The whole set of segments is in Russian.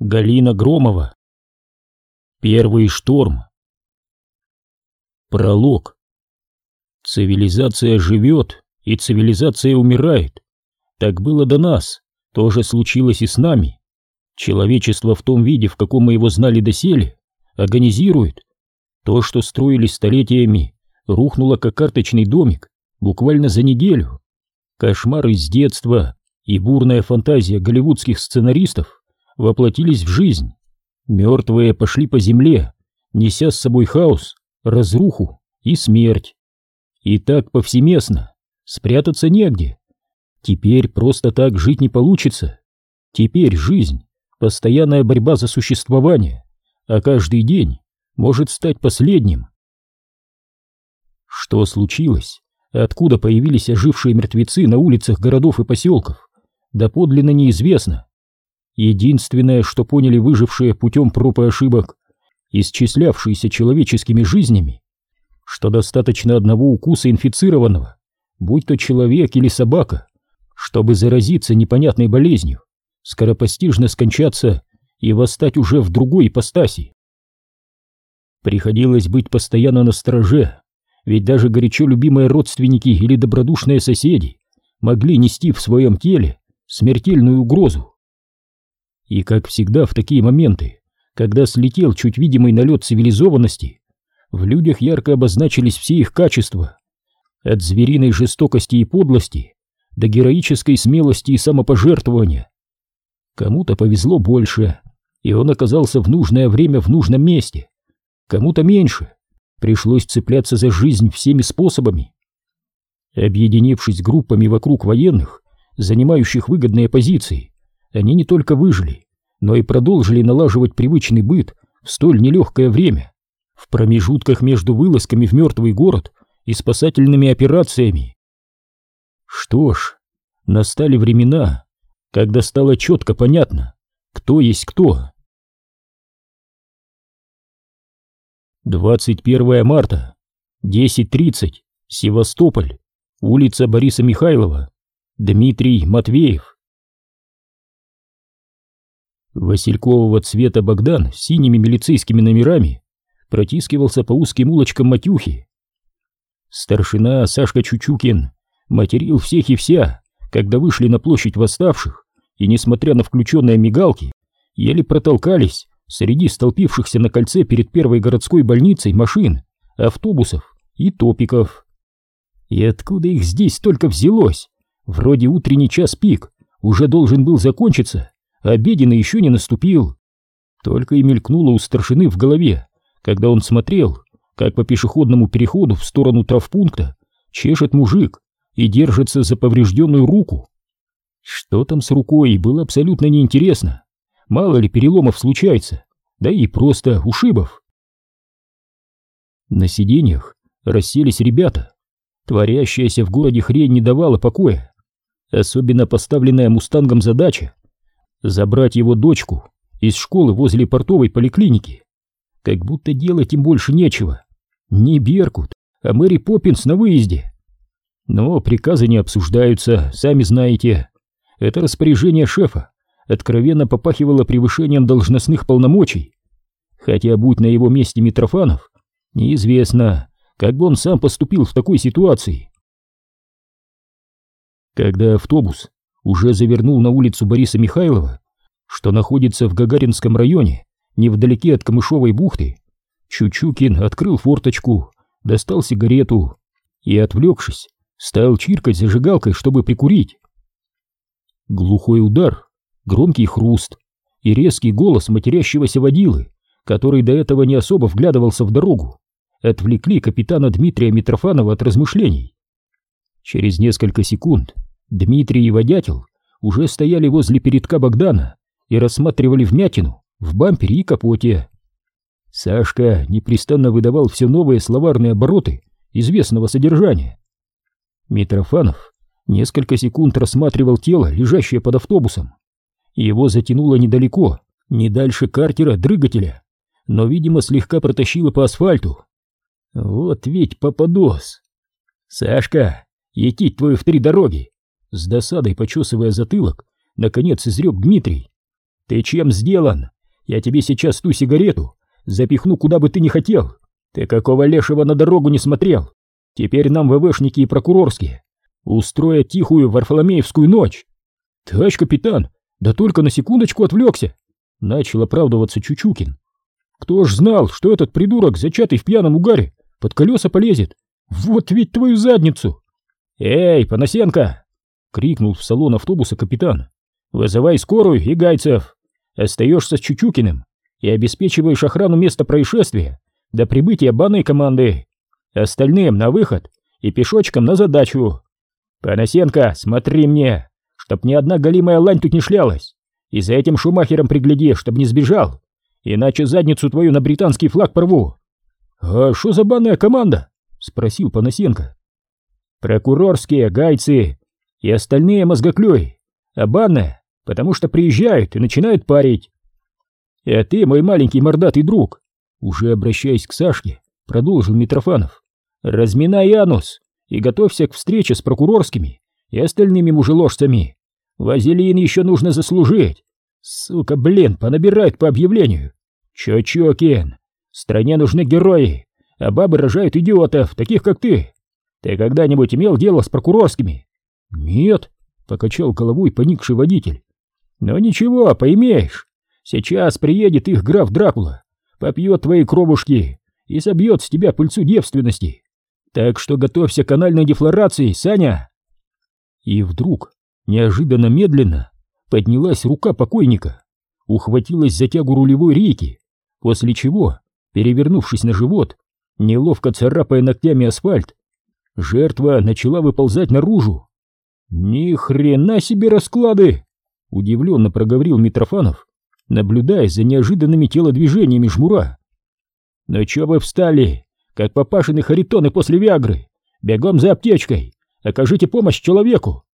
Галина Громова. Первый шторм. Пролог. Цивилизация живет, и цивилизация умирает. Так было до нас, тоже случилось и с нами. Человечество в том виде, в каком мы его знали доселе, организирует. То, что строили столетиями, рухнуло как карточный домик буквально за неделю. Кошмар из детства и бурная фантазия голливудских сценаристов воплотились в жизнь. Мертвые пошли по земле, неся с собой хаос, разруху и смерть. И так повсеместно, спрятаться негде. Теперь просто так жить не получится. Теперь жизнь — постоянная борьба за существование, а каждый день может стать последним. Что случилось? Откуда появились ожившие мертвецы на улицах городов и поселков? Доподлинно неизвестно. Единственное, что поняли выжившие путем проб и ошибок, исчислявшиеся человеческими жизнями, что достаточно одного укуса инфицированного, будь то человек или собака, чтобы заразиться непонятной болезнью, скоропостижно скончаться и восстать уже в другой ипостаси. Приходилось быть постоянно на стороже, ведь даже горячо любимые родственники или добродушные соседи могли нести в своем теле смертельную угрозу. И, как всегда в такие моменты, когда слетел чуть видимый налет цивилизованности, в людях ярко обозначились все их качества, от звериной жестокости и подлости до героической смелости и самопожертвования. Кому-то повезло больше, и он оказался в нужное время в нужном месте, кому-то меньше, пришлось цепляться за жизнь всеми способами. Объединившись группами вокруг военных, занимающих выгодные позиции, они не только выжили, но и продолжили налаживать привычный быт в столь нелегкое время, в промежутках между вылазками в мертвый город и спасательными операциями. Что ж, настали времена, когда стало четко понятно, кто есть кто. 21 марта, 10.30, Севастополь, улица Бориса Михайлова, Дмитрий Матвеев. Василькового цвета Богдан с синими милицейскими номерами протискивался по узким улочкам Матюхи. Старшина Сашка Чучукин материл всех и вся, когда вышли на площадь восставших, и, несмотря на включенные мигалки, еле протолкались среди столпившихся на кольце перед первой городской больницей машин, автобусов и топиков. И откуда их здесь столько взялось? Вроде утренний час пик уже должен был закончиться, Обеденный еще не наступил. Только и мелькнуло у старшины в голове, когда он смотрел, как по пешеходному переходу в сторону травпункта чешет мужик и держится за поврежденную руку. Что там с рукой, было абсолютно неинтересно. Мало ли переломов случается, да и просто ушибов. На сиденьях расселись ребята. Творящаяся в городе хрень не давала покоя. Особенно поставленная мустангом задача забрать его дочку из школы возле портовой поликлиники. Как будто делать им больше нечего. Не Беркут, а Мэри Поппинс на выезде. Но приказы не обсуждаются, сами знаете. Это распоряжение шефа откровенно попахивало превышением должностных полномочий. Хотя, будь на его месте Митрофанов, неизвестно, как бы он сам поступил в такой ситуации. Когда автобус уже завернул на улицу Бориса Михайлова, что находится в Гагаринском районе, невдалеке от Камышовой бухты, Чучукин открыл форточку, достал сигарету и, отвлекшись, стал чиркать зажигалкой, чтобы прикурить. Глухой удар, громкий хруст и резкий голос матерящегося водилы, который до этого не особо вглядывался в дорогу, отвлекли капитана Дмитрия Митрофанова от размышлений. Через несколько секунд Дмитрий и Водятел уже стояли возле передка Богдана и рассматривали вмятину в бампере и капоте. Сашка непрестанно выдавал все новые словарные обороты известного содержания. Митрофанов несколько секунд рассматривал тело, лежащее под автобусом. Его затянуло недалеко, не дальше картера-дрыгателя, но, видимо, слегка протащило по асфальту. Вот ведь попадос! Сашка, етить твою в три дороги! С досадой почесывая затылок, наконец изрек Дмитрий. Ты чем сделан? Я тебе сейчас ту сигарету запихну куда бы ты ни хотел. Ты какого лешего на дорогу не смотрел? Теперь нам ВВшники и прокурорские устроят тихую Варфоломеевскую ночь. Товарищ капитан, да только на секундочку отвлекся. Начал оправдываться Чучукин. Кто ж знал, что этот придурок, зачатый в пьяном угаре, под колеса полезет? Вот ведь твою задницу! Эй, Панасенко! Крикнул в салон автобуса капитан. Вызывай скорую и гайцев. Остаешься с Чучукиным и обеспечиваешь охрану места происшествия до прибытия банной команды. Остальным на выход и пешочком на задачу. Панасенко, смотри мне, чтоб ни одна голимая лань тут не шлялась. И за этим шумахером пригляди, чтоб не сбежал. Иначе задницу твою на британский флаг порву. А что за банная команда? Спросил Панасенко. Прокурорские, гайцы и остальные мозгоклюй. А банная, потому что приезжают и начинают парить. А ты, мой маленький мордатый друг, уже обращаясь к Сашке, продолжил Митрофанов. Разминай анус и готовься к встрече с прокурорскими и остальными мужеложцами. Вазелин еще нужно заслужить. Сука, блин, понабирает по объявлению. Чё-чё, Кен, стране нужны герои, а бабы рожают идиотов, таких как ты. Ты когда-нибудь имел дело с прокурорскими? Нет, покачал головой поникший водитель. Но ничего, поимеешь. Сейчас приедет их граф Дракула, попьет твои кровушки и собьет с тебя пыльцу девственности. Так что готовься к анальной дефлорации, Саня. И вдруг, неожиданно медленно, поднялась рука покойника, ухватилась за тягу рулевой рейки, после чего, перевернувшись на живот, неловко царапая ногтями асфальт, жертва начала выползать наружу. «Ни хрена себе расклады!» — удивленно проговорил Митрофанов, наблюдая за неожиданными телодвижениями жмура. «Ну чё вы встали, как папашины харитоны после Виагры? Бегом за аптечкой, окажите помощь человеку!»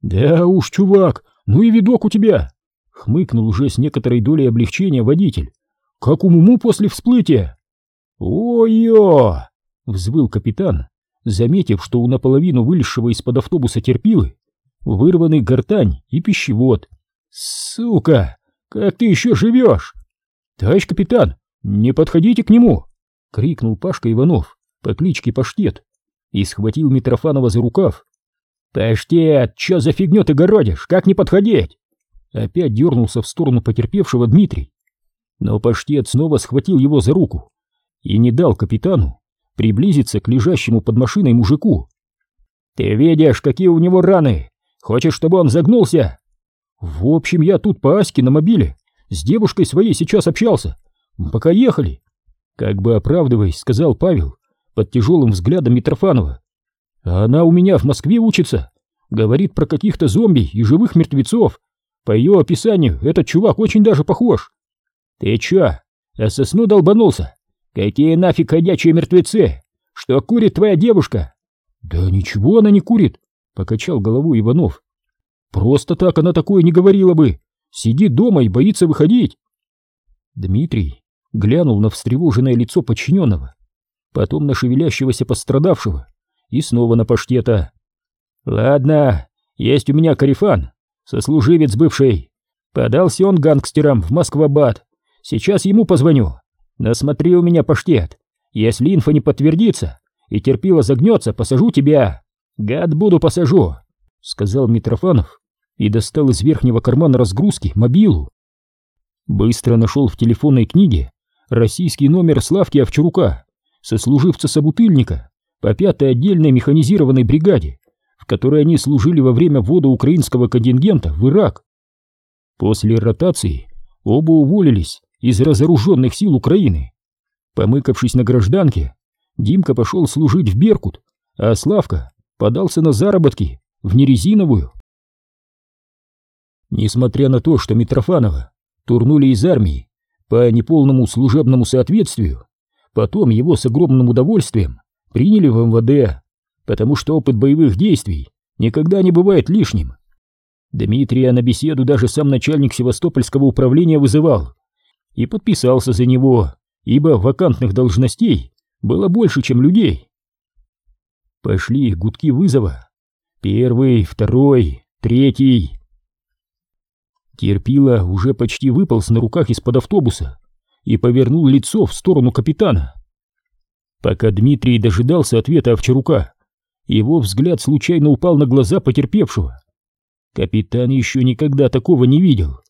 «Да уж, чувак, ну и видок у тебя!» — хмыкнул уже с некоторой долей облегчения водитель. «Как у Муму после всплытия!» «Ой-ё!» — взвыл капитан, заметив, что у наполовину вылезшего из-под автобуса терпилы вырваны гортань и пищевод. «Сука! Как ты еще живешь?» «Товарищ капитан, не подходите к нему!» — крикнул Пашка Иванов по кличке Паштет и схватил Митрофанова за рукав. «Паштет, чё за фигню ты городишь? Как не подходить?» Опять дернулся в сторону потерпевшего Дмитрий. Но Паштет снова схватил его за руку и не дал капитану приблизиться к лежащему под машиной мужику. «Ты видишь, какие у него раны? Хочешь, чтобы он загнулся?» «В общем, я тут по Аське на мобиле с девушкой своей сейчас общался. Пока ехали». Как бы оправдываясь, сказал Павел под тяжелым взглядом Митрофанова. «А она у меня в Москве учится. Говорит про каких-то зомби и живых мертвецов. По ее описанию этот чувак очень даже похож». «Ты чё, а сосну долбанулся? Какие нафиг ходячие мертвецы? Что курит твоя девушка?» «Да ничего она не курит», — покачал головой Иванов. Просто так она такое не говорила бы. Сидит дома и боится выходить. Дмитрий глянул на встревоженное лицо подчиненного, потом на шевелящегося пострадавшего и снова на паштета. «Ладно, есть у меня карифан, сослуживец бывший. Подался он гангстерам в Москва-Бад. Сейчас ему позвоню. Насмотри у меня паштет. Если инфа не подтвердится и терпила загнется, посажу тебя. Гад буду посажу сказал Митрофанов и достал из верхнего кармана разгрузки мобилу. Быстро нашел в телефонной книге российский номер Славки Овчарука, сослуживца-собутыльника по пятой отдельной механизированной бригаде, в которой они служили во время ввода украинского контингента в Ирак. После ротации оба уволились из разоруженных сил Украины. Помыкавшись на гражданке, Димка пошел служить в Беркут, а Славка подался на заработки в нерезиновую. Несмотря на то, что Митрофанова турнули из армии по неполному служебному соответствию, потом его с огромным удовольствием приняли в МВД, потому что опыт боевых действий никогда не бывает лишним. Дмитрия на беседу даже сам начальник Севастопольского управления вызывал и подписался за него, ибо вакантных должностей было больше, чем людей. Пошли гудки вызова. Первый, второй, третий. Терпила уже почти выполз на руках из-под автобуса и повернул лицо в сторону капитана. Пока Дмитрий дожидался ответа Овчарука, его взгляд случайно упал на глаза потерпевшего. Капитан еще никогда такого не видел.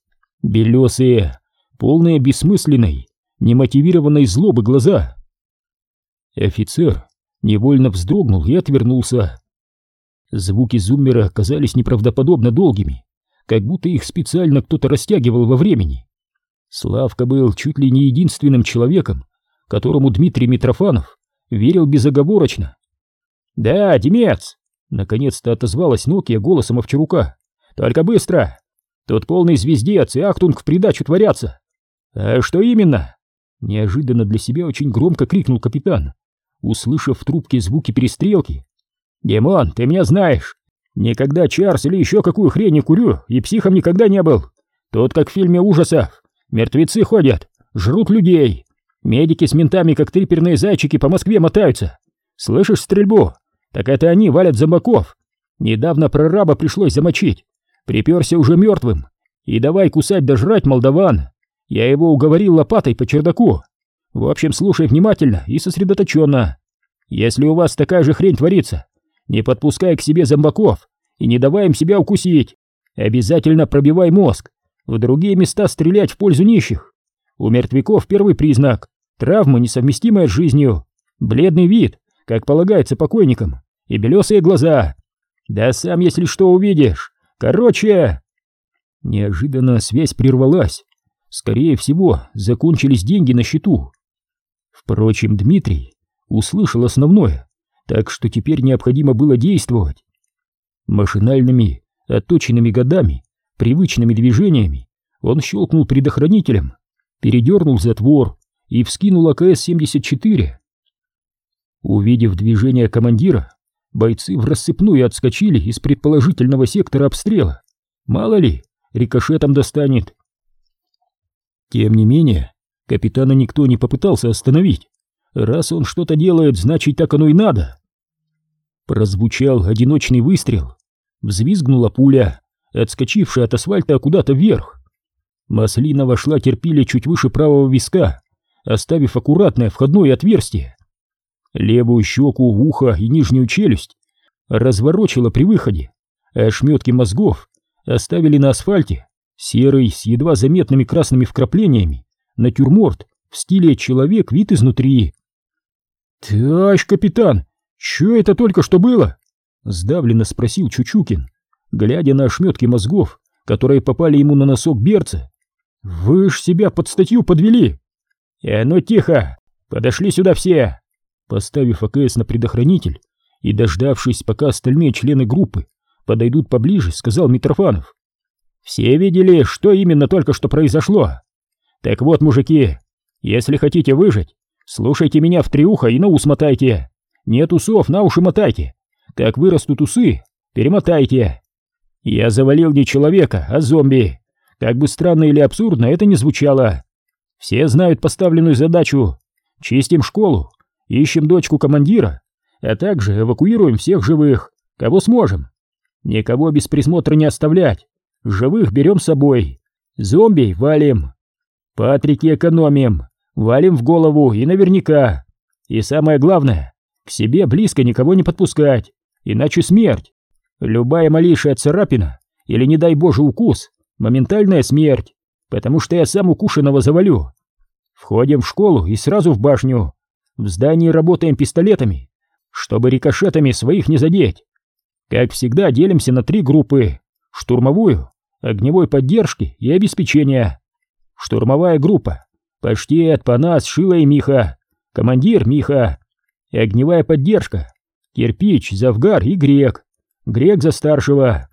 Белесые, полные бессмысленной, немотивированной злобы глаза. Офицер невольно вздрогнул и отвернулся. Звуки зуммера казались неправдоподобно долгими, как будто их специально кто-то растягивал во времени. Славка был чуть ли не единственным человеком, которому Дмитрий Митрофанов верил безоговорочно. «Да, Демец!» — наконец-то отозвалась Нокия голосом Овчарука. «Только быстро! Тут полный звездец и ахтунг в придачу творятся!» «А что именно?» Неожиданно для себя очень громко крикнул капитан, услышав в трубке звуки перестрелки. «Димон, ты меня знаешь! Никогда Чарс или еще какую хрень не курю, и психом никогда не был! Тут как в фильме ужасов! Мертвецы ходят, жрут людей! Медики с ментами, как триперные зайчики, по Москве мотаются! Слышишь стрельбу? Так это они валят зомбаков! Недавно прораба пришлось замочить, приперся уже мертвым, и давай кусать да жрать молдаван!» Я его уговорил лопатой по чердаку. В общем, слушай внимательно и сосредоточенно. Если у вас такая же хрень творится, не подпускай к себе зомбаков и не давай им себя укусить. Обязательно пробивай мозг. В другие места стрелять в пользу нищих. У мертвяков первый признак – травма, несовместимая с жизнью. Бледный вид, как полагается покойникам, и белесые глаза. Да сам, если что, увидишь. Короче... Неожиданно связь прервалась. Скорее всего, закончились деньги на счету. Впрочем, Дмитрий услышал основное, так что теперь необходимо было действовать. Машинальными, отточенными годами, привычными движениями он щелкнул предохранителем, передернул затвор и вскинул АКС-74. Увидев движение командира, бойцы в рассыпную отскочили из предположительного сектора обстрела. Мало ли, рикошетом достанет. Тем не менее, капитана никто не попытался остановить. Раз он что-то делает, значит так оно и надо. Прозвучал одиночный выстрел. Взвизгнула пуля, отскочившая от асфальта куда-то вверх. Маслина вошла терпили чуть выше правого виска, оставив аккуратное входное отверстие. Левую щеку, ухо и нижнюю челюсть разворочила при выходе, а ошметки мозгов оставили на асфальте Серый, с едва заметными красными вкраплениями, натюрморт в стиле «человек вид изнутри». «Товарищ капитан, что это только что было?» — сдавленно спросил Чучукин, глядя на ошметки мозгов, которые попали ему на носок берца. «Вы ж себя под статью подвели!» «Э, ну тихо! Подошли сюда все!» Поставив АКС на предохранитель и дождавшись, пока остальные члены группы подойдут поближе, сказал Митрофанов. Все видели, что именно только что произошло. Так вот, мужики, если хотите выжить, слушайте меня в триуха и на ус мотайте. Нет усов, на уши мотайте. Как вырастут усы, перемотайте. Я завалил не человека, а зомби. Как бы странно или абсурдно это не звучало. Все знают поставленную задачу. Чистим школу, ищем дочку командира, а также эвакуируем всех живых, кого сможем. Никого без присмотра не оставлять. Живых берем с собой. Зомби валим. Патрики экономим. Валим в голову и наверняка. И самое главное, к себе близко никого не подпускать, иначе смерть. Любая малейшая царапина или, не дай боже, укус, моментальная смерть, потому что я сам укушенного завалю. Входим в школу и сразу в башню. В здании работаем пистолетами, чтобы рикошетами своих не задеть. Как всегда, делимся на три группы штурмовую, огневой поддержки и обеспечения. Штурмовая группа, Паштет, Панас, Шила и Миха, командир Миха, огневая поддержка, Кирпич, Завгар и Грек, Грек за старшего.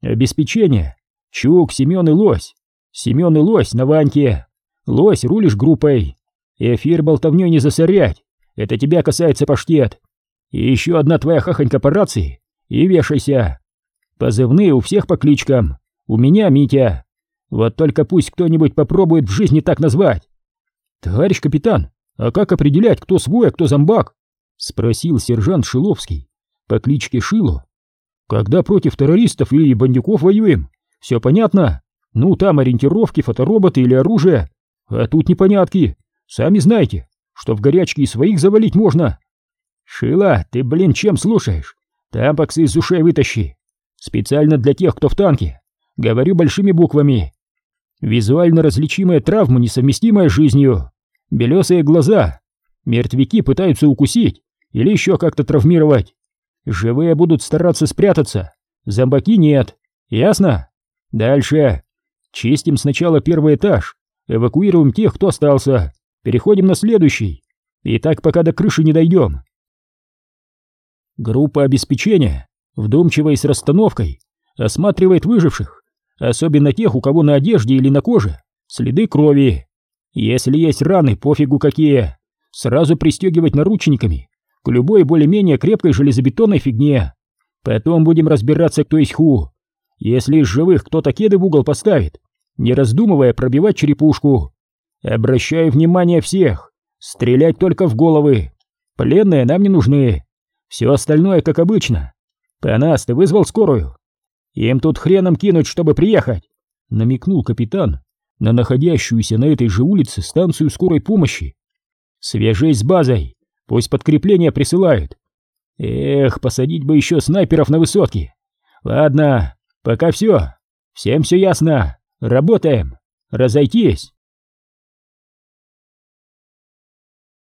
Обеспечение, Чук, Семен и Лось, Семен и Лось на Ваньке, Лось рулишь группой, эфир болтовней не засорять, это тебя касается паштет. И еще одна твоя хахонька по рации, и вешайся. Позывные у всех по кличкам. У меня Митя. Вот только пусть кто-нибудь попробует в жизни так назвать. Товарищ капитан, а как определять, кто свой, а кто зомбак? Спросил сержант Шиловский по кличке Шило. Когда против террористов или бандюков воюем, все понятно. Ну, там ориентировки, фотороботы или оружие. А тут непонятки. Сами знаете, что в горячке и своих завалить можно. Шила, ты, блин, чем слушаешь? Тампаксы из ушей вытащи. Специально для тех, кто в танке. Говорю большими буквами. Визуально различимая травма, несовместимая с жизнью. Белесые глаза. Мертвяки пытаются укусить или еще как-то травмировать. Живые будут стараться спрятаться. Зомбаки нет. Ясно? Дальше. Чистим сначала первый этаж. Эвакуируем тех, кто остался. Переходим на следующий. И так пока до крыши не дойдем. Группа обеспечения, вдумчиво и с расстановкой, осматривает выживших, особенно тех, у кого на одежде или на коже следы крови. Если есть раны, пофигу какие, сразу пристегивать наручниками к любой более-менее крепкой железобетонной фигне. Потом будем разбираться, кто есть ху. Если из живых кто-то кеды в угол поставит, не раздумывая пробивать черепушку. Обращаю внимание всех, стрелять только в головы. Пленные нам не нужны. Все остальное как обычно. Панас, ты вызвал скорую? Им тут хреном кинуть, чтобы приехать, намекнул капитан на находящуюся на этой же улице станцию скорой помощи. Свяжись с базой, пусть подкрепление присылают. Эх, посадить бы еще снайперов на высотке. Ладно, пока все. Всем все ясно. Работаем. Разойтись.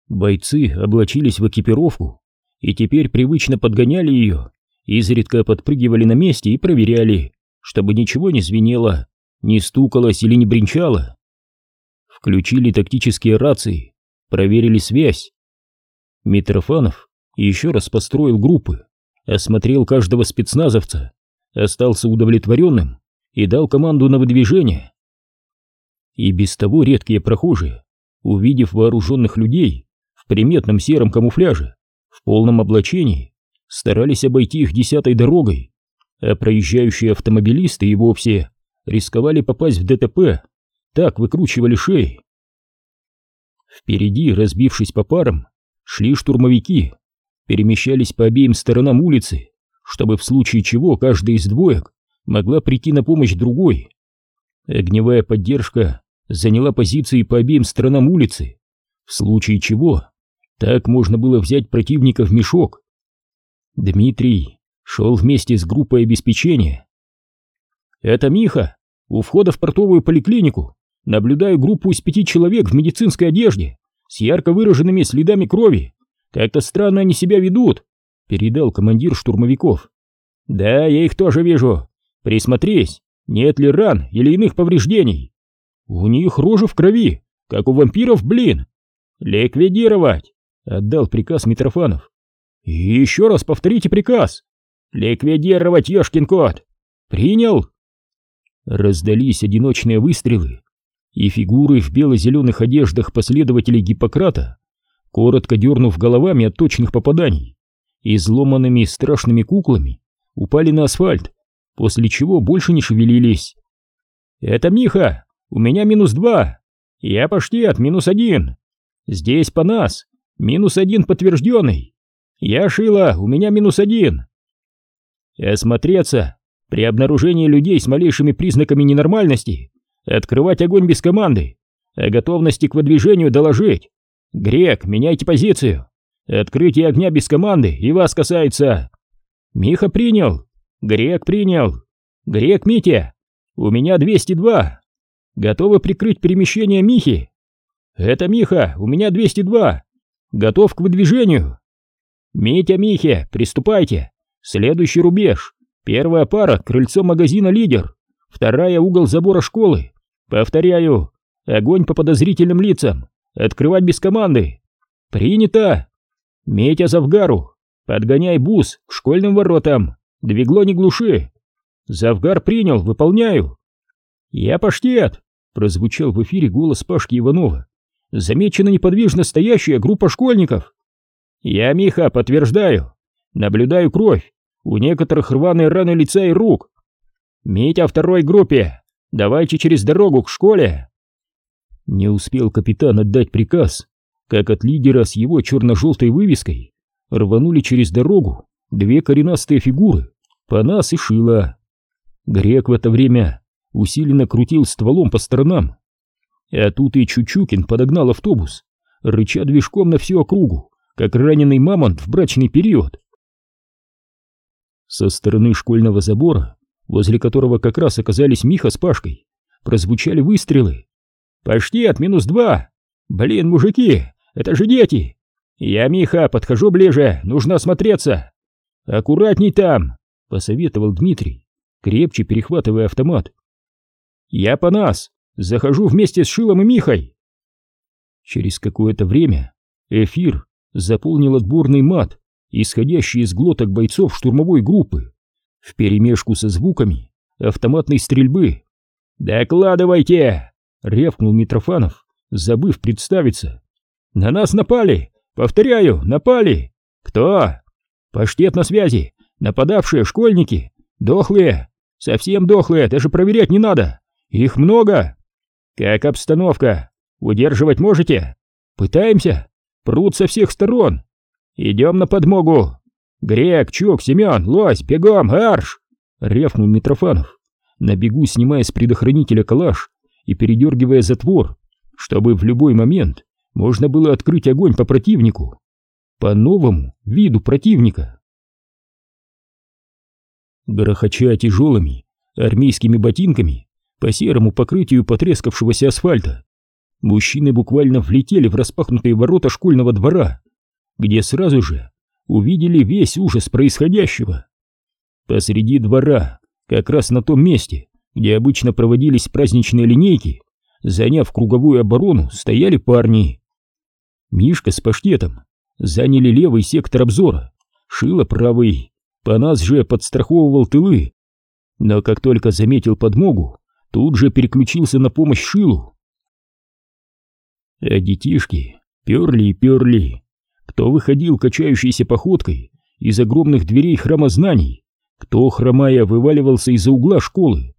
Бойцы облачились в экипировку и теперь привычно подгоняли ее, изредка подпрыгивали на месте и проверяли, чтобы ничего не звенело, не стукалось или не бренчало. Включили тактические рации, проверили связь. Митрофанов еще раз построил группы, осмотрел каждого спецназовца, остался удовлетворенным и дал команду на выдвижение. И без того редкие прохожие, увидев вооруженных людей в приметном сером камуфляже, в полном облачении, старались обойти их десятой дорогой, а проезжающие автомобилисты и вовсе рисковали попасть в ДТП, так выкручивали шеи. Впереди, разбившись по парам, шли штурмовики, перемещались по обеим сторонам улицы, чтобы в случае чего каждый из двоек могла прийти на помощь другой. Огневая поддержка заняла позиции по обеим сторонам улицы, в случае чего так можно было взять противника в мешок. Дмитрий шел вместе с группой обеспечения. «Это Миха, у входа в портовую поликлинику. Наблюдаю группу из пяти человек в медицинской одежде, с ярко выраженными следами крови. Как-то странно они себя ведут», — передал командир штурмовиков. «Да, я их тоже вижу. Присмотрись, нет ли ран или иных повреждений. У них рожи в крови, как у вампиров, блин. Ликвидировать!» — отдал приказ Митрофанов. «И еще раз повторите приказ. Ликвидировать, ешкин кот! Принял!» Раздались одиночные выстрелы, и фигуры в бело-зеленых одеждах последователей Гиппократа, коротко дернув головами от точных попаданий, изломанными страшными куклами, упали на асфальт, после чего больше не шевелились. «Это Миха! У меня минус два! Я от минус один! Здесь по нас! Минус один подтвержденный! Я Шила, у меня минус один!» «Осмотреться! При обнаружении людей с малейшими признаками ненормальности открывать огонь без команды, о готовности к выдвижению доложить. Грек, меняйте позицию. Открытие огня без команды и вас касается. Миха принял. Грек принял. Грек, Митя, у меня 202. Готовы прикрыть перемещение Михи? Это Миха, у меня 202. Готов к выдвижению. Митя, Михе, приступайте. Следующий рубеж. Первая пара — крыльцо магазина «Лидер», вторая — угол забора школы. Повторяю, огонь по подозрительным лицам, открывать без команды. Принято. Метя Завгару, подгоняй бус к школьным воротам, двигло не глуши. Завгар принял, выполняю. Я паштет, прозвучал в эфире голос Пашки Иванова. Замечена неподвижно стоящая группа школьников. Я, Миха, подтверждаю. Наблюдаю кровь. У некоторых рваные раны лица и рук. Митя второй группе. Давайте через дорогу к школе. Не успел капитан отдать приказ, как от лидера с его черно-желтой вывеской рванули через дорогу две коренастые фигуры, Панас и Шила. Грек в это время усиленно крутил стволом по сторонам. А тут и Чучукин подогнал автобус, рыча движком на всю округу, как раненый мамонт в брачный период. Со стороны школьного забора, возле которого как раз оказались Миха с Пашкой, прозвучали выстрелы. «Паштет, минус два! Блин, мужики, это же дети! Я, Миха, подхожу ближе, нужно осмотреться!» «Аккуратней там!» — посоветовал Дмитрий, крепче перехватывая автомат. «Я по нас! Захожу вместе с Шилом и Михой!» Через какое-то время эфир заполнил отборный мат, исходящий из глоток бойцов штурмовой группы, вперемешку со звуками автоматной стрельбы. «Докладывайте!» — рявкнул Митрофанов, забыв представиться. «На нас напали! Повторяю, напали! Кто?» «Паштет на связи! Нападавшие школьники! Дохлые! Совсем дохлые, даже проверять не надо! Их много!» «Как обстановка? Удерживать можете?» «Пытаемся! Прут со всех сторон! Идем на подмогу! Грек, Чук, Семен, Лось, бегом, арш!» — рявкнул Митрофанов, на бегу снимая с предохранителя калаш и передергивая затвор, чтобы в любой момент можно было открыть огонь по противнику, по новому виду противника. Грохоча тяжелыми армейскими ботинками по серому покрытию потрескавшегося асфальта, мужчины буквально влетели в распахнутые ворота школьного двора, где сразу же увидели весь ужас происходящего. Посреди двора, как раз на том месте, где обычно проводились праздничные линейки, заняв круговую оборону, стояли парни. Мишка с паштетом заняли левый сектор обзора, Шило правый, по нас же подстраховывал тылы. Но как только заметил подмогу, тут же переключился на помощь Шилу. А детишки перли и перли. Кто выходил качающейся походкой из огромных дверей храма знаний, кто, хромая, вываливался из-за угла школы.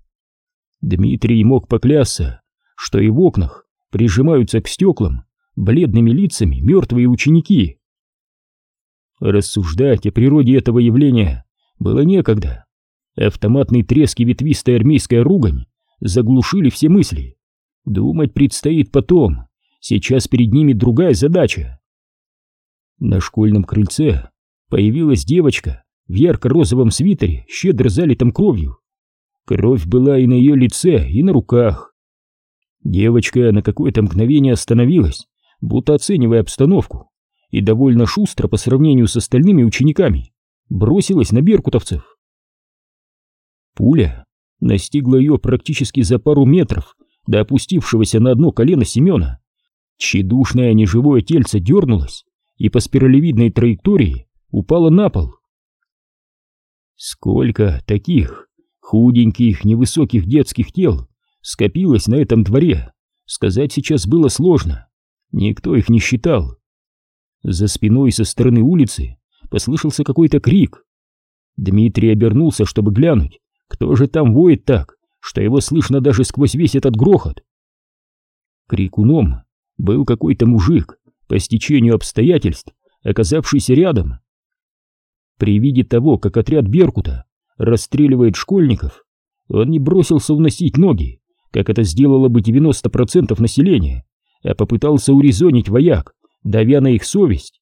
Дмитрий мог поклясться, что и в окнах прижимаются к стеклам бледными лицами мертвые ученики. Рассуждать о природе этого явления было некогда. Автоматный треск и ветвистая армейская ругань заглушили все мысли. Думать предстоит потом, сейчас перед ними другая задача. На школьном крыльце появилась девочка в ярко-розовом свитере, щедро залитом кровью. Кровь была и на ее лице, и на руках. Девочка на какое-то мгновение остановилась, будто оценивая обстановку, и довольно шустро по сравнению с остальными учениками бросилась на беркутовцев. Пуля настигла ее практически за пару метров до опустившегося на одно колено Семена. Тщедушное неживое тельце дернулось и по спиралевидной траектории упало на пол. Сколько таких худеньких, невысоких детских тел скопилось на этом дворе, сказать сейчас было сложно. Никто их не считал. За спиной со стороны улицы послышался какой-то крик. Дмитрий обернулся, чтобы глянуть, кто же там воет так, что его слышно даже сквозь весь этот грохот. Крикуном был какой-то мужик, по стечению обстоятельств, оказавшийся рядом. При виде того, как отряд Беркута расстреливает школьников, он не бросился уносить ноги, как это сделало бы 90% населения, а попытался урезонить вояк, давя на их совесть.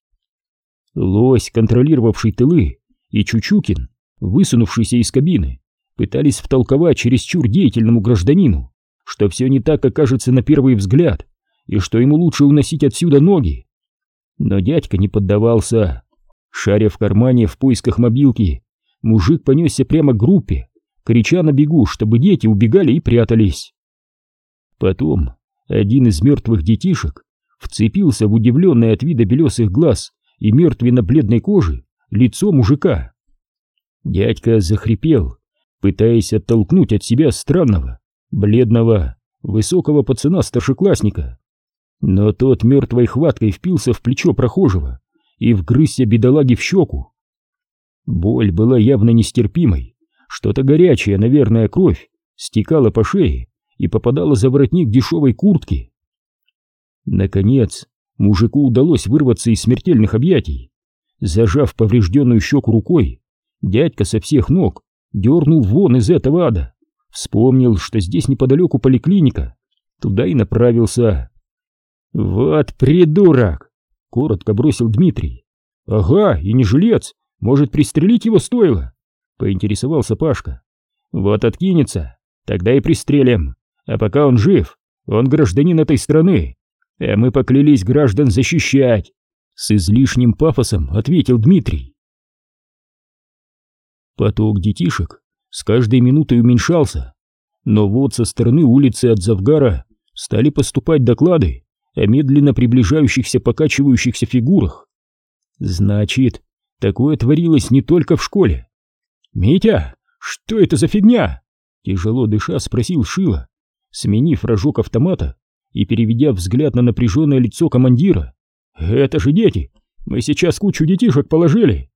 Лось, контролировавший тылы, и Чучукин, высунувшийся из кабины, пытались втолковать чересчур деятельному гражданину, что все не так, как кажется на первый взгляд, и что ему лучше уносить отсюда ноги. Но дядька не поддавался. Шаря в кармане в поисках мобилки, мужик понесся прямо к группе, крича на бегу, чтобы дети убегали и прятались. Потом один из мертвых детишек вцепился в удивленное от вида белесых глаз и мертвенно-бледной кожи лицо мужика. Дядька захрипел, пытаясь оттолкнуть от себя странного, бледного, высокого пацана-старшеклассника. Но тот мертвой хваткой впился в плечо прохожего и вгрызся бедолаги в щеку. Боль была явно нестерпимой, что-то горячее, наверное, кровь, стекала по шее и попадала за воротник дешевой куртки. Наконец, мужику удалось вырваться из смертельных объятий. Зажав поврежденную щеку рукой, дядька со всех ног дернул вон из этого ада, Вспомнил, что здесь неподалеку поликлиника, туда и направился. «Вот придурок!» — коротко бросил Дмитрий. «Ага, и не жилец, может, пристрелить его стоило?» — поинтересовался Пашка. «Вот откинется, тогда и пристрелим, а пока он жив, он гражданин этой страны, а мы поклялись граждан защищать!» С излишним пафосом ответил Дмитрий. Поток детишек с каждой минутой уменьшался, но вот со стороны улицы от Завгара стали поступать доклады о медленно приближающихся покачивающихся фигурах. Значит, такое творилось не только в школе. «Митя, что это за фигня?» Тяжело дыша спросил Шила, сменив рожок автомата и переведя взгляд на напряженное лицо командира. «Это же дети! Мы сейчас кучу детишек положили!»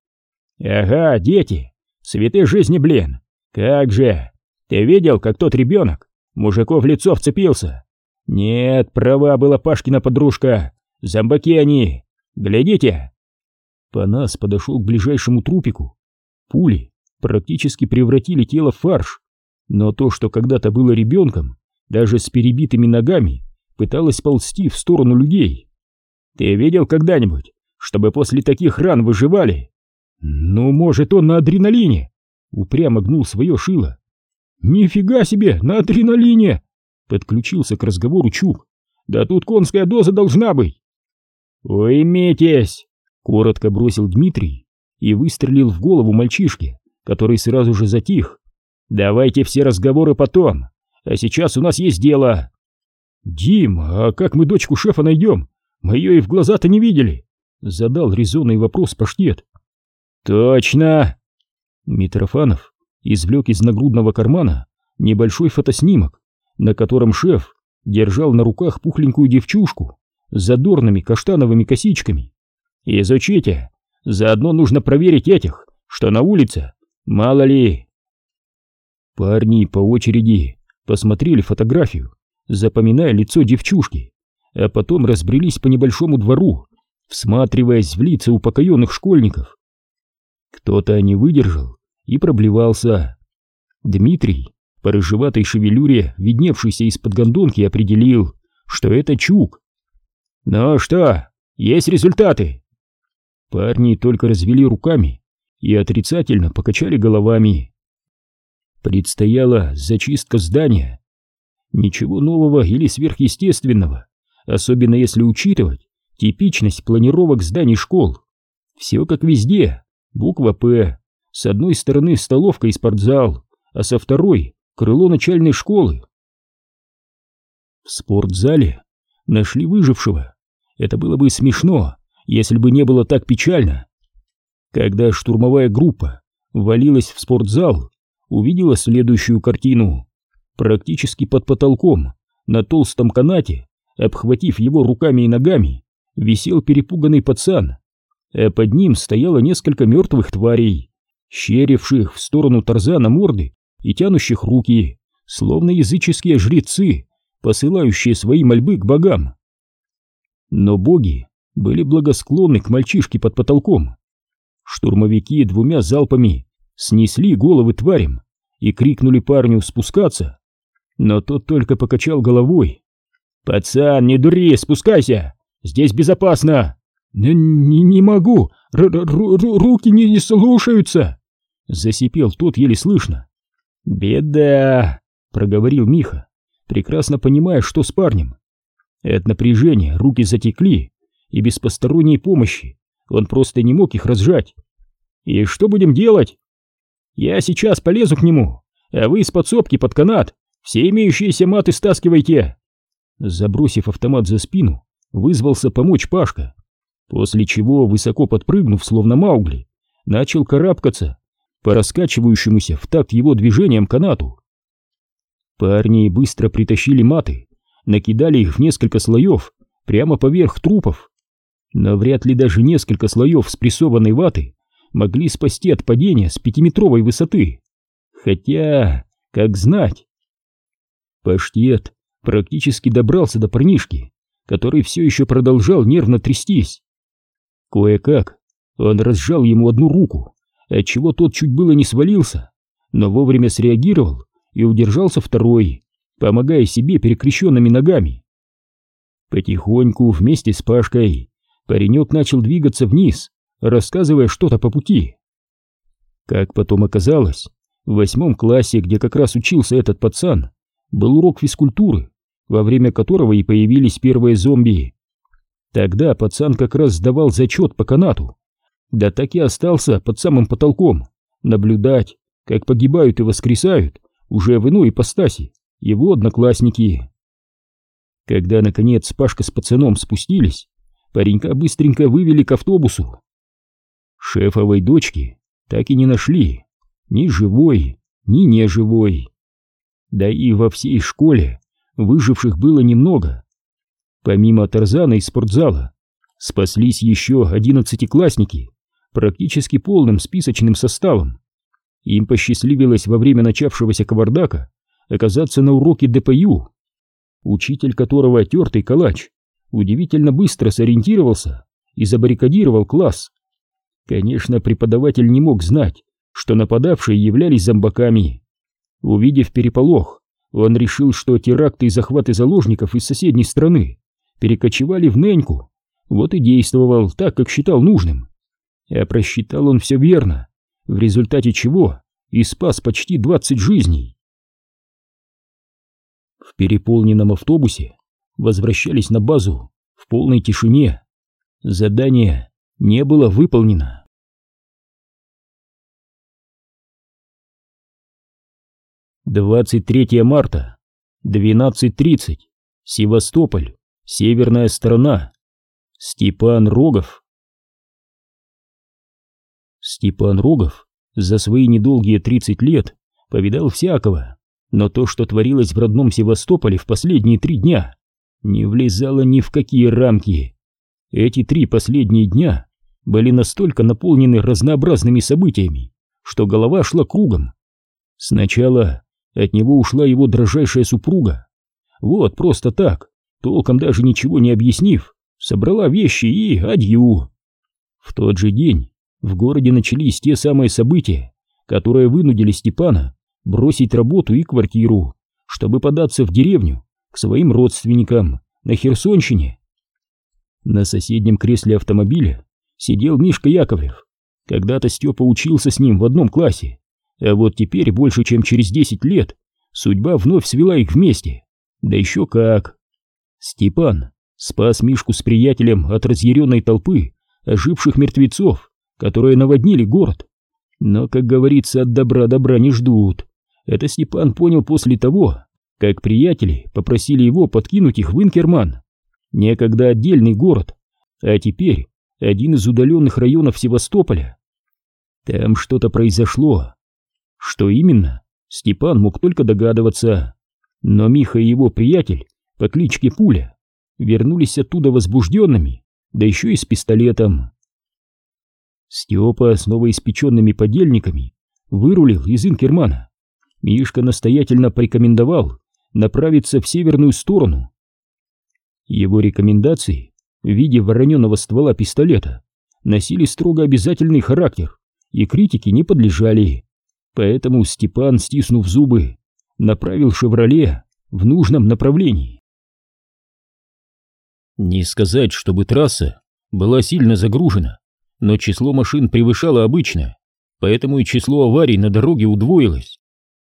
«Ага, дети! Цветы жизни, блин! Как же! Ты видел, как тот ребенок мужику в лицо вцепился? Нет, права была Пашкина подружка! Зомбаки они! Глядите!» По нас подошел к ближайшему трупику. Пули практически превратили тело в фарш, но то, что когда-то было ребенком, даже с перебитыми ногами, пыталось ползти в сторону людей. Ты видел когда-нибудь, чтобы после таких ран выживали? Ну, может, он на адреналине? Упрямо гнул свое шило. Нифига себе, на адреналине! Подключился к разговору Чук. Да тут конская доза должна быть. Уймитесь! Коротко бросил Дмитрий и выстрелил в голову мальчишке, который сразу же затих. Давайте все разговоры потом, а сейчас у нас есть дело. Дим, а как мы дочку шефа найдем? Мы ее и в глаза-то не видели. Задал резонный вопрос паштет. Точно! Митрофанов извлек из нагрудного кармана небольшой фотоснимок, на котором шеф держал на руках пухленькую девчушку с задорными каштановыми косичками. «Изучите, заодно нужно проверить этих, что на улице, мало ли». Парни по очереди посмотрели фотографию, запоминая лицо девчушки а потом разбрелись по небольшому двору, всматриваясь в лица упокоенных школьников. Кто-то не выдержал и проблевался. Дмитрий, по рыжеватой шевелюре, видневшийся из-под гондонки, определил, что это Чук. «Ну что, есть результаты?» Парни только развели руками и отрицательно покачали головами. Предстояла зачистка здания. Ничего нового или сверхъестественного особенно если учитывать типичность планировок зданий школ. Все как везде, буква «П», с одной стороны столовка и спортзал, а со второй — крыло начальной школы. В спортзале нашли выжившего. Это было бы смешно, если бы не было так печально. Когда штурмовая группа валилась в спортзал, увидела следующую картину. Практически под потолком, на толстом канате, Обхватив его руками и ногами, висел перепуганный пацан, а под ним стояло несколько мертвых тварей, щеривших в сторону Тарзана морды и тянущих руки, словно языческие жрецы, посылающие свои мольбы к богам. Но боги были благосклонны к мальчишке под потолком. Штурмовики двумя залпами снесли головы тварям и крикнули парню спускаться, но тот только покачал головой «Пацан, не дури, спускайся! Здесь безопасно!» «Не, не, могу! Р -р -р Руки не, не слушаются!» Засипел тот еле слышно. «Беда!» — проговорил Миха, прекрасно понимая, что с парнем. От напряжения руки затекли, и без посторонней помощи он просто не мог их разжать. «И что будем делать?» «Я сейчас полезу к нему, а вы из подсобки под канат все имеющиеся маты стаскивайте!» Забросив автомат за спину, вызвался помочь Пашка, после чего, высоко подпрыгнув, словно Маугли, начал карабкаться по раскачивающемуся в такт его движением канату. Парни быстро притащили маты, накидали их в несколько слоев прямо поверх трупов. Но вряд ли даже несколько слоев спрессованной ваты могли спасти от падения с пятиметровой высоты. Хотя, как знать. Паштет практически добрался до парнишки, который все еще продолжал нервно трястись. Кое-как он разжал ему одну руку, отчего тот чуть было не свалился, но вовремя среагировал и удержался второй, помогая себе перекрещенными ногами. Потихоньку вместе с Пашкой паренек начал двигаться вниз, рассказывая что-то по пути. Как потом оказалось, в восьмом классе, где как раз учился этот пацан, был урок физкультуры, во время которого и появились первые зомби. Тогда пацан как раз сдавал зачет по канату, да так и остался под самым потолком, наблюдать, как погибают и воскресают уже в иной ипостаси его одноклассники. Когда, наконец, Пашка с пацаном спустились, паренька быстренько вывели к автобусу. Шефовой дочки так и не нашли, ни живой, ни неживой. Да и во всей школе выживших было немного. Помимо Тарзана из спортзала, спаслись еще одиннадцатиклассники, практически полным списочным составом. Им посчастливилось во время начавшегося кавардака оказаться на уроке ДПЮ, учитель которого тертый калач удивительно быстро сориентировался и забаррикадировал класс. Конечно, преподаватель не мог знать, что нападавшие являлись зомбаками. Увидев переполох, он решил, что теракты и захваты заложников из соседней страны перекочевали в Неньку, вот и действовал так, как считал нужным. А просчитал он все верно, в результате чего и спас почти 20 жизней. В переполненном автобусе возвращались на базу в полной тишине. Задание не было выполнено. Двадцать третье марта, двенадцать тридцать, Севастополь, северная сторона. Степан Рогов. Степан Рогов за свои недолгие тридцать лет повидал всякого, но то, что творилось в родном Севастополе в последние три дня, не влезало ни в какие рамки. Эти три последние дня были настолько наполнены разнообразными событиями, что голова шла кругом. Сначала от него ушла его дрожайшая супруга. Вот просто так, толком даже ничего не объяснив, собрала вещи и адью. В тот же день в городе начались те самые события, которые вынудили Степана бросить работу и квартиру, чтобы податься в деревню к своим родственникам на Херсонщине. На соседнем кресле автомобиля сидел Мишка Яковлев. Когда-то Степа учился с ним в одном классе, а вот теперь, больше чем через 10 лет, судьба вновь свела их вместе. Да еще как! Степан спас Мишку с приятелем от разъяренной толпы оживших мертвецов, которые наводнили город. Но, как говорится, от добра добра не ждут. Это Степан понял после того, как приятели попросили его подкинуть их в Инкерман. Некогда отдельный город, а теперь один из удаленных районов Севастополя. Там что-то произошло. Что именно, Степан мог только догадываться. Но Миха и его приятель по кличке Пуля вернулись оттуда возбужденными, да еще и с пистолетом. Степа с новоиспеченными подельниками вырулил из Инкермана Мишка настоятельно порекомендовал направиться в северную сторону. Его рекомендации в виде вороненого ствола пистолета носили строго обязательный характер и критики не подлежали, поэтому Степан, стиснув зубы, направил «Шевроле» в нужном направлении. Не сказать, чтобы трасса была сильно загружена, но число машин превышало обычное, поэтому и число аварий на дороге удвоилось.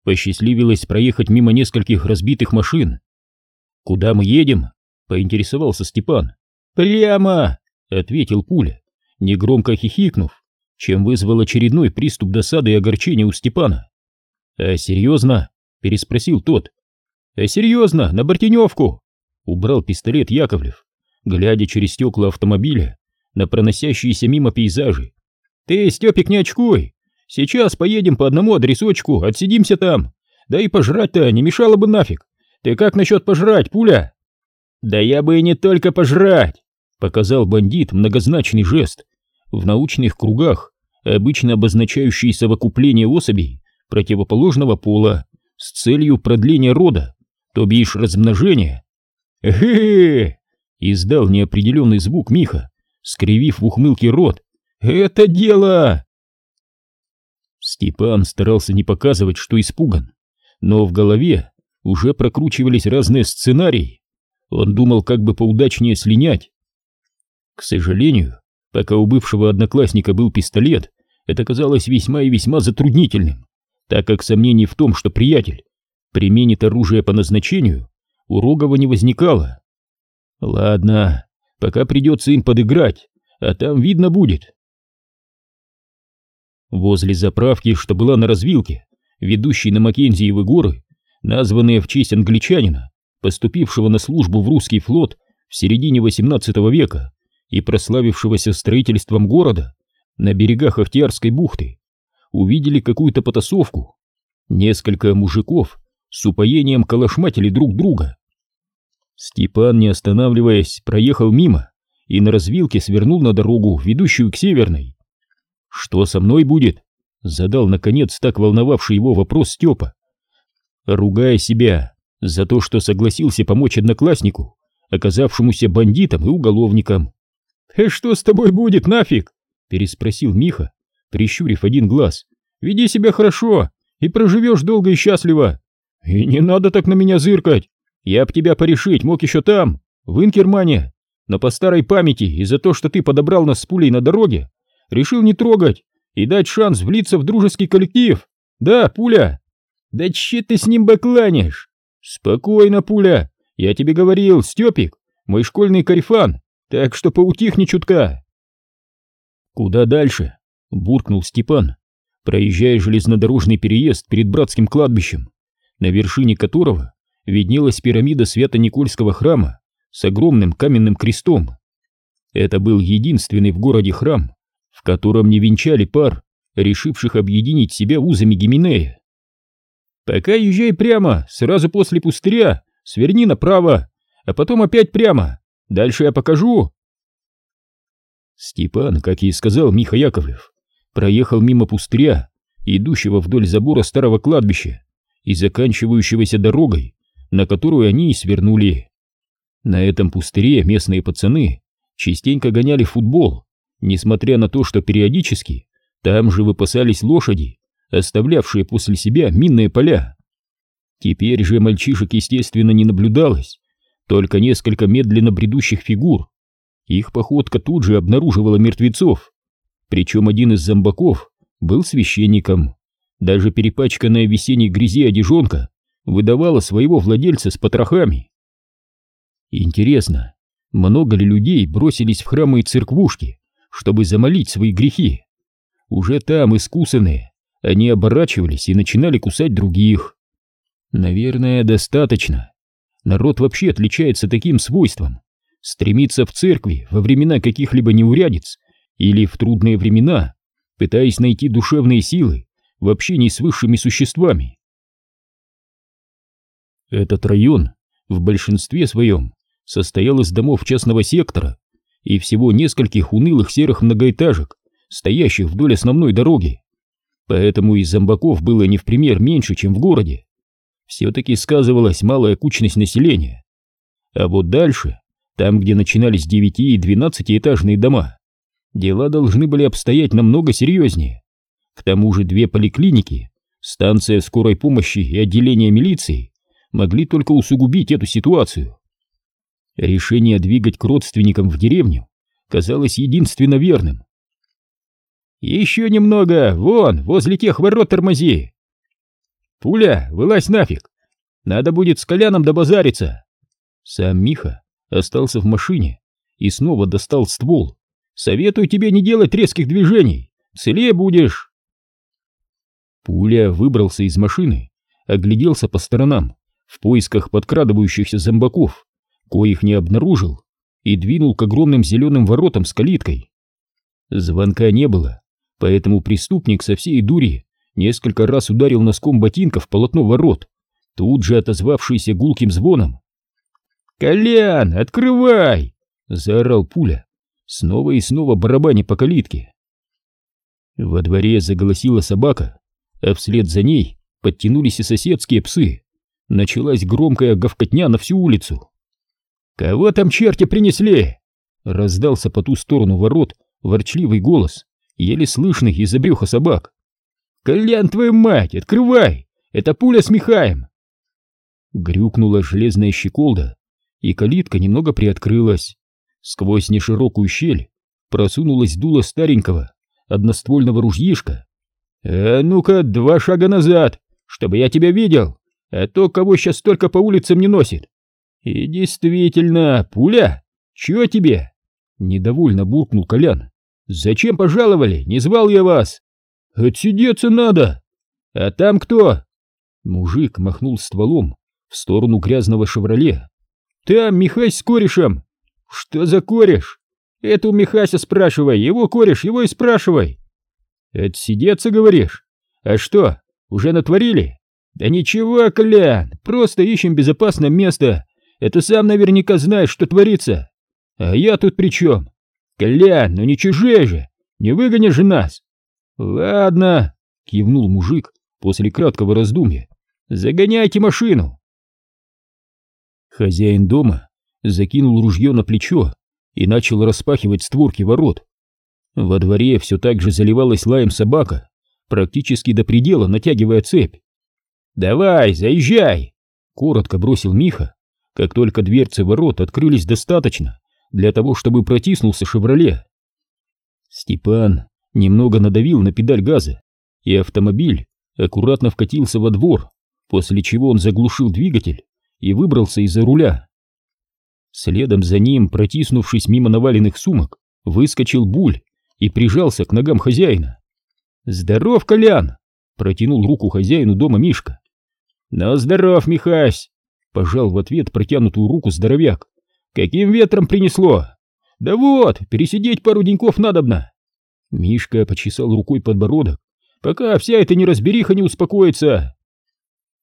Посчастливилось проехать мимо нескольких разбитых машин. «Куда мы едем?» — поинтересовался Степан. «Прямо!» — ответил Пуля, негромко хихикнув, чем вызвал очередной приступ досады и огорчения у Степана. «А серьезно?» — переспросил тот. «А серьезно, на Бортеневку!» — убрал пистолет Яковлев, глядя через стекла автомобиля на проносящиеся мимо пейзажи. «Ты, Степик, не очкуй! Сейчас поедем по одному адресочку, отсидимся там. Да и пожрать-то не мешало бы нафиг. Ты как насчет пожрать, пуля? Да я бы и не только пожрать, показал бандит многозначный жест. В научных кругах, обычно обозначающий совокупление особей противоположного пола с целью продления рода, то бишь размножения. «Эхе!» — издал неопределенный звук Миха, скривив в ухмылке рот. «Это дело!» Степан старался не показывать, что испуган, но в голове уже прокручивались разные сценарии. Он думал, как бы поудачнее слинять. К сожалению, пока у бывшего одноклассника был пистолет, это казалось весьма и весьма затруднительным, так как сомнений в том, что приятель применит оружие по назначению, у Рогова не возникало. Ладно, пока придется им подыграть, а там видно будет. Возле заправки, что была на развилке, ведущей на Маккензиевы горы, названные в честь англичанина, поступившего на службу в русский флот в середине XVIII века и прославившегося строительством города на берегах Ахтиарской бухты, увидели какую-то потасовку. Несколько мужиков с упоением калашматили друг друга. Степан, не останавливаясь, проехал мимо и на развилке свернул на дорогу, ведущую к Северной. «Что со мной будет?» — задал, наконец, так волновавший его вопрос Степа. Ругая себя за то, что согласился помочь однокласснику, оказавшемуся бандитом и уголовником. «Э, что с тобой будет, нафиг?» — переспросил Миха, прищурив один глаз. «Веди себя хорошо и проживешь долго и счастливо. И не надо так на меня зыркать. Я б тебя порешить мог еще там, в Инкермане, но по старой памяти и за то, что ты подобрал нас с пулей на дороге, решил не трогать и дать шанс влиться в дружеский коллектив. Да, пуля. Да че ты с ним бакланишь? Спокойно, пуля. Я тебе говорил, Степик, мой школьный карифан, так что поутихни чутка. Куда дальше? Буркнул Степан, проезжая железнодорожный переезд перед братским кладбищем, на вершине которого виднелась пирамида Свято-Никольского храма с огромным каменным крестом. Это был единственный в городе храм, в котором не венчали пар, решивших объединить себя узами Гименея. «Пока езжай прямо, сразу после пустыря, сверни направо, а потом опять прямо. Дальше я покажу». Степан, как и сказал Миха Яковлев, проехал мимо пустыря, идущего вдоль забора старого кладбища и заканчивающегося дорогой, на которую они и свернули. На этом пустыре местные пацаны частенько гоняли футбол, несмотря на то, что периодически там же выпасались лошади, оставлявшие после себя минные поля. Теперь же мальчишек, естественно, не наблюдалось, только несколько медленно бредущих фигур. Их походка тут же обнаруживала мертвецов, причем один из зомбаков был священником. Даже перепачканная весенней грязи одежонка выдавала своего владельца с потрохами. Интересно, много ли людей бросились в храмы и церквушки, чтобы замолить свои грехи. Уже там, искусанные, они оборачивались и начинали кусать других. Наверное, достаточно. Народ вообще отличается таким свойством. Стремиться в церкви во времена каких-либо неурядиц или в трудные времена, пытаясь найти душевные силы в общении с высшими существами. Этот район в большинстве своем состоял из домов частного сектора, и всего нескольких унылых серых многоэтажек, стоящих вдоль основной дороги. Поэтому из зомбаков было не в пример меньше, чем в городе. Все-таки сказывалась малая кучность населения. А вот дальше, там, где начинались девяти- и двенадцатиэтажные дома, дела должны были обстоять намного серьезнее. К тому же две поликлиники, станция скорой помощи и отделение милиции могли только усугубить эту ситуацию. Решение двигать к родственникам в деревню казалось единственно верным. «Еще немного, вон, возле тех ворот тормози!» «Пуля, вылазь нафиг! Надо будет с Коляном добазариться!» Сам Миха остался в машине и снова достал ствол. «Советую тебе не делать резких движений, целее будешь!» Пуля выбрался из машины, огляделся по сторонам в поисках подкрадывающихся зомбаков коих не обнаружил, и двинул к огромным зеленым воротам с калиткой. Звонка не было, поэтому преступник со всей дури несколько раз ударил носком ботинка в полотно ворот, тут же отозвавшийся гулким звоном. «Колян, открывай!» — заорал пуля, снова и снова барабаня по калитке. Во дворе заголосила собака, а вслед за ней подтянулись и соседские псы. Началась громкая гавкотня на всю улицу. «Кого там черти принесли?» Раздался по ту сторону ворот ворчливый голос, еле слышный из-за брюха собак. «Колян, твою мать, открывай! Это пуля с Михаем!» Грюкнула железная щеколда, и калитка немного приоткрылась. Сквозь неширокую щель просунулась дуло старенького одноствольного ружьишка. «Э, ну-ка, два шага назад, чтобы я тебя видел, а то кого сейчас только по улицам не носит!» «И действительно, пуля? Чего тебе?» Недовольно буркнул Колян. «Зачем пожаловали? Не звал я вас!» «Отсидеться надо!» «А там кто?» Мужик махнул стволом в сторону грязного «Шевроле». «Там Михай с корешем!» «Что за кореш?» «Это у Михася спрашивай, его кореш, его и спрашивай!» «Отсидеться, говоришь? А что, уже натворили?» «Да ничего, Колян, просто ищем безопасное место. Это сам наверняка знаешь, что творится. А я тут при чем? Колян, ну не чужие же, не выгонишь же нас!» «Ладно», — кивнул мужик после краткого раздумья. «Загоняйте машину!» Хозяин дома закинул ружье на плечо и начал распахивать створки ворот. Во дворе все так же заливалась лаем собака, практически до предела натягивая цепь. «Давай, заезжай!» — коротко бросил Миха, как только дверцы ворот открылись достаточно для того, чтобы протиснулся «Шевроле». Степан немного надавил на педаль газа, и автомобиль аккуратно вкатился во двор, после чего он заглушил двигатель и выбрался из-за руля. Следом за ним, протиснувшись мимо наваленных сумок, выскочил Буль и прижался к ногам хозяина. «Здоров, Колян!» — протянул руку хозяину дома Мишка. «Ну, здоров, Михась!» — пожал в ответ протянутую руку здоровяк. «Каким ветром принесло?» «Да вот, пересидеть пару деньков надобно!» Мишка почесал рукой подбородок, пока вся эта неразбериха не успокоится.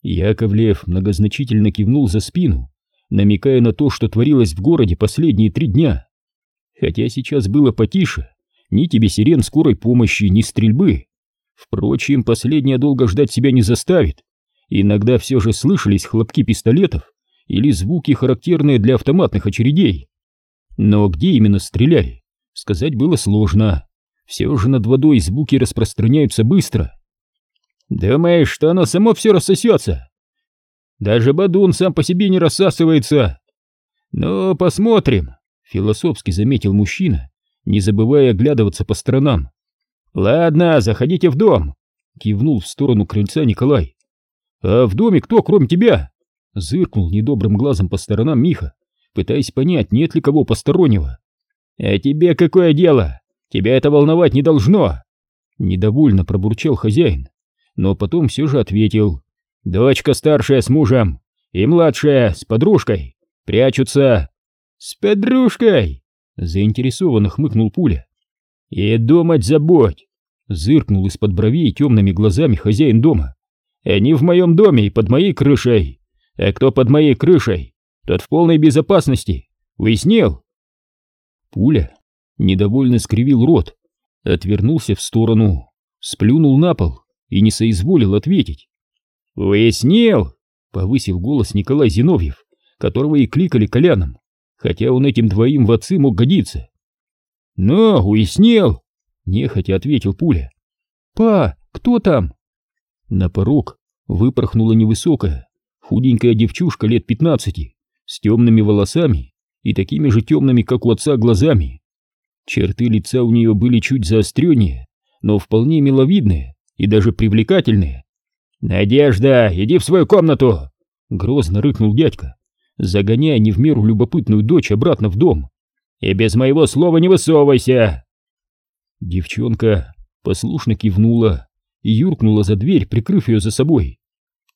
Яковлев многозначительно кивнул за спину, намекая на то, что творилось в городе последние три дня. Хотя сейчас было потише, ни тебе сирен скорой помощи, ни стрельбы. Впрочем, последняя долго ждать себя не заставит. Иногда все же слышались хлопки пистолетов или звуки, характерные для автоматных очередей. Но где именно стреляли, сказать было сложно. Все же над водой звуки распространяются быстро. Думаешь, что оно само все рассосется? Даже Бадун сам по себе не рассасывается. Ну, посмотрим, философски заметил мужчина, не забывая оглядываться по сторонам. Ладно, заходите в дом, кивнул в сторону крыльца Николай. А в доме кто, кроме тебя? Зыркнул недобрым глазом по сторонам Миха, пытаясь понять, нет ли кого постороннего. А тебе какое дело? Тебя это волновать не должно!» Недовольно пробурчал хозяин, но потом все же ответил. «Дочка старшая с мужем и младшая с подружкой прячутся». «С подружкой?» Заинтересованно хмыкнул пуля. «И думать забудь!» Зыркнул из-под бровей темными глазами хозяин дома. «Они в моем доме и под моей крышей. А кто под моей крышей, тот в полной безопасности. Уяснил?» Пуля недовольно скривил рот, отвернулся в сторону, сплюнул на пол и не соизволил ответить. «Уяснил!» — повысил голос Николай Зиновьев, которого и кликали Коляном, хотя он этим двоим в отцы мог годиться. «Ну, уяснил!» — нехотя ответил пуля. «Па, кто там?» На порог выпорхнула невысокая, худенькая девчушка лет пятнадцати, с темными волосами и такими же темными, как у отца, глазами. Черты лица у нее были чуть заостреннее, но вполне миловидные и даже привлекательные. «Надежда, иди в свою комнату!» — грозно рыкнул дядька, загоняя не в меру любопытную дочь обратно в дом. «И без моего слова не высовывайся!» Девчонка послушно кивнула и юркнула за дверь, прикрыв ее за собой.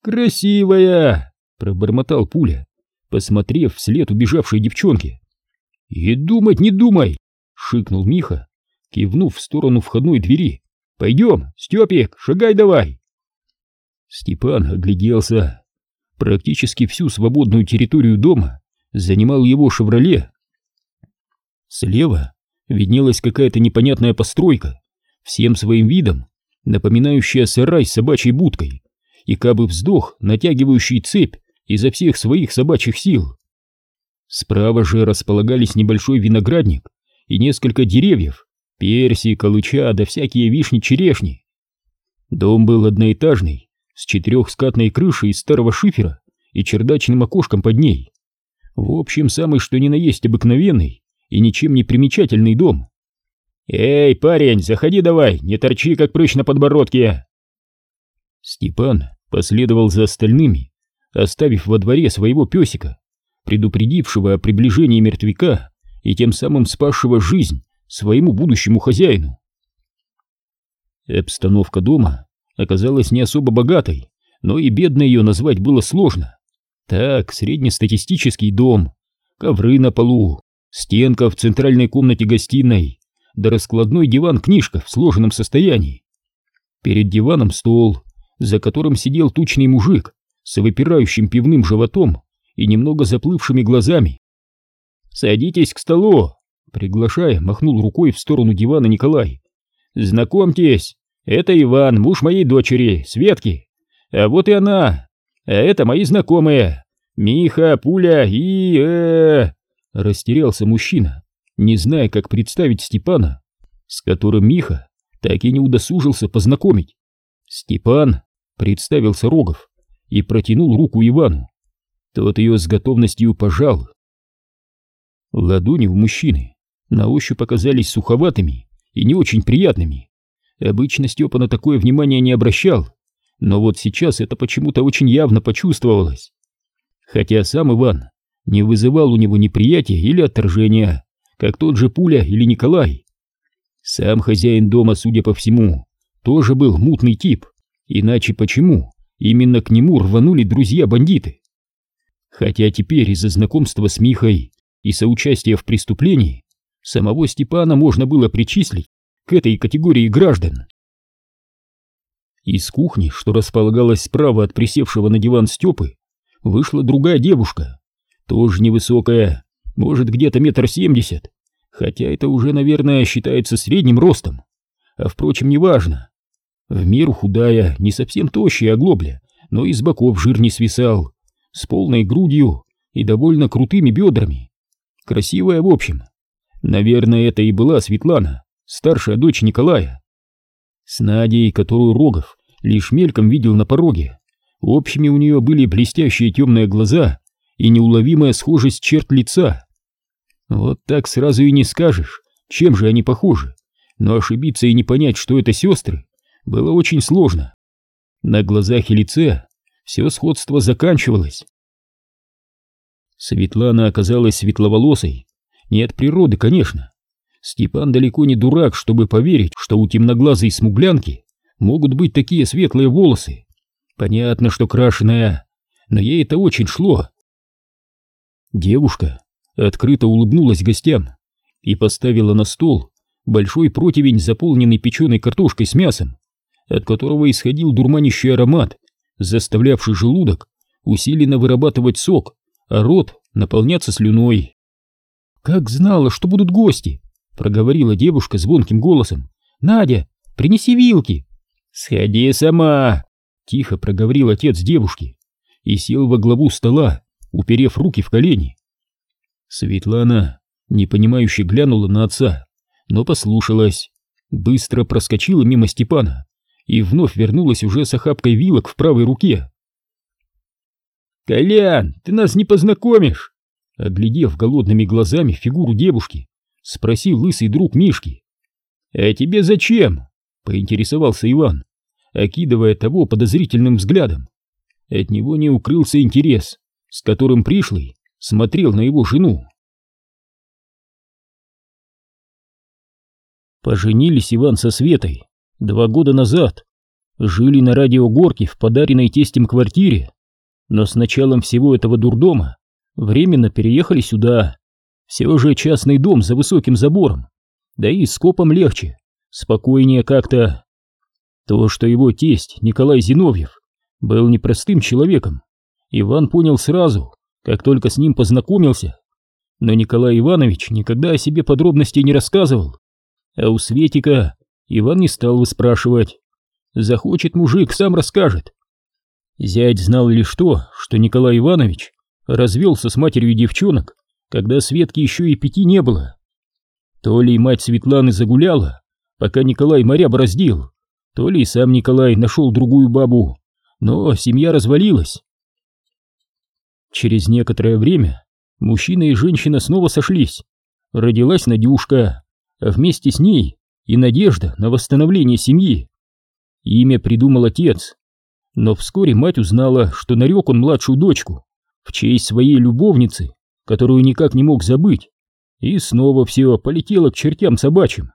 «Красивая!» — пробормотал пуля, посмотрев вслед убежавшей девчонке. «И думать не думай! — шикнул Миха, кивнув в сторону входной двери. «Пойдем, Степик, шагай давай!» Степан огляделся. Практически всю свободную территорию дома занимал его «Шевроле». Слева виднелась какая-то непонятная постройка, всем своим видом напоминающая сарай с собачьей будкой и кабы вздох, натягивающий цепь изо всех своих собачьих сил. Справа же располагались небольшой виноградник и несколько деревьев, персик, калыча да всякие вишни-черешни. Дом был одноэтажный, с четырехскатной крышей из старого шифера и чердачным окошком под ней. В общем, самый что ни на есть обыкновенный и ничем не примечательный дом. «Эй, парень, заходи давай, не торчи, как прыщ на подбородке!» Степан последовал за остальными, оставив во дворе своего песика, предупредившего о приближении мертвяка и тем самым спасшего жизнь своему будущему хозяину. Обстановка дома оказалась не особо богатой, но и бедно ее назвать было сложно. Так, среднестатистический дом, ковры на полу, стенка в центральной комнате гостиной, да раскладной диван-книжка в сложенном состоянии. Перед диваном стол, за которым сидел тучный мужик с выпирающим пивным животом и немного заплывшими глазами. «Садитесь к столу!» Приглашая, махнул рукой в сторону дивана Николай. «Знакомьтесь, это Иван, муж моей дочери, Светки. А вот и она. А это мои знакомые. Миха, Пуля и... Э... Растерялся мужчина, не зная, как представить Степана, с которым Миха так и не удосужился познакомить. Степан представился Рогов и протянул руку Ивану. Тот ее с готовностью пожал. Ладони у мужчины на ощупь оказались суховатыми и не очень приятными. Обычно Степа на такое внимание не обращал, но вот сейчас это почему-то очень явно почувствовалось. Хотя сам Иван не вызывал у него неприятия или отторжения, как тот же Пуля или Николай. Сам хозяин дома, судя по всему, тоже был мутный тип, иначе почему именно к нему рванули друзья-бандиты? Хотя теперь из-за знакомства с Михой и соучастия в преступлении самого Степана можно было причислить к этой категории граждан. Из кухни, что располагалась справа от присевшего на диван Степы, вышла другая девушка, тоже невысокая, может где-то метр семьдесят, хотя это уже, наверное, считается средним ростом, а впрочем, неважно. В меру худая, не совсем тощая оглобля, но из боков жир не свисал, с полной грудью и довольно крутыми бедрами. Красивая в общем. Наверное, это и была Светлана, старшая дочь Николая. С Надей, которую Рогов лишь мельком видел на пороге, общими у нее были блестящие темные глаза и неуловимая схожесть черт лица. Вот так сразу и не скажешь, чем же они похожи, но ошибиться и не понять, что это сестры, было очень сложно. На глазах и лице все сходство заканчивалось. Светлана оказалась светловолосой, не от природы, конечно, Степан далеко не дурак, чтобы поверить, что у темноглазой смуглянки могут быть такие светлые волосы. Понятно, что крашеная, но ей это очень шло. Девушка открыто улыбнулась гостям и поставила на стол большой противень, заполненный печеной картошкой с мясом, от которого исходил дурманящий аромат, заставлявший желудок усиленно вырабатывать сок, а рот наполняться слюной. «Как знала, что будут гости!» проговорила девушка звонким голосом. «Надя, принеси вилки!» «Сходи сама!» — тихо проговорил отец девушки и сел во главу стола, уперев руки в колени. Светлана, непонимающе глянула на отца, но послушалась, быстро проскочила мимо Степана и вновь вернулась уже с охапкой вилок в правой руке. «Колян, ты нас не познакомишь!» Оглядев голодными глазами фигуру девушки, — спросил лысый друг Мишки. «А тебе зачем?» — поинтересовался Иван, окидывая того подозрительным взглядом. От него не укрылся интерес, с которым пришлый смотрел на его жену. Поженились Иван со Светой два года назад. Жили на радиогорке в подаренной тестем квартире, но с началом всего этого дурдома временно переехали сюда, все же частный дом за высоким забором, да и с копом легче, спокойнее как-то. То, что его тесть Николай Зиновьев был непростым человеком, Иван понял сразу, как только с ним познакомился. Но Николай Иванович никогда о себе подробностей не рассказывал. А у Светика Иван не стал выспрашивать. Захочет мужик, сам расскажет. Зять знал лишь то, что Николай Иванович развелся с матерью девчонок когда Светки еще и пяти не было. То ли мать Светланы загуляла, пока Николай моря бороздил, то ли сам Николай нашел другую бабу, но семья развалилась. Через некоторое время мужчина и женщина снова сошлись. Родилась Надюшка, а вместе с ней и надежда на восстановление семьи. Имя придумал отец, но вскоре мать узнала, что нарек он младшую дочку в честь своей любовницы, которую никак не мог забыть, и снова все полетело к чертям собачьим.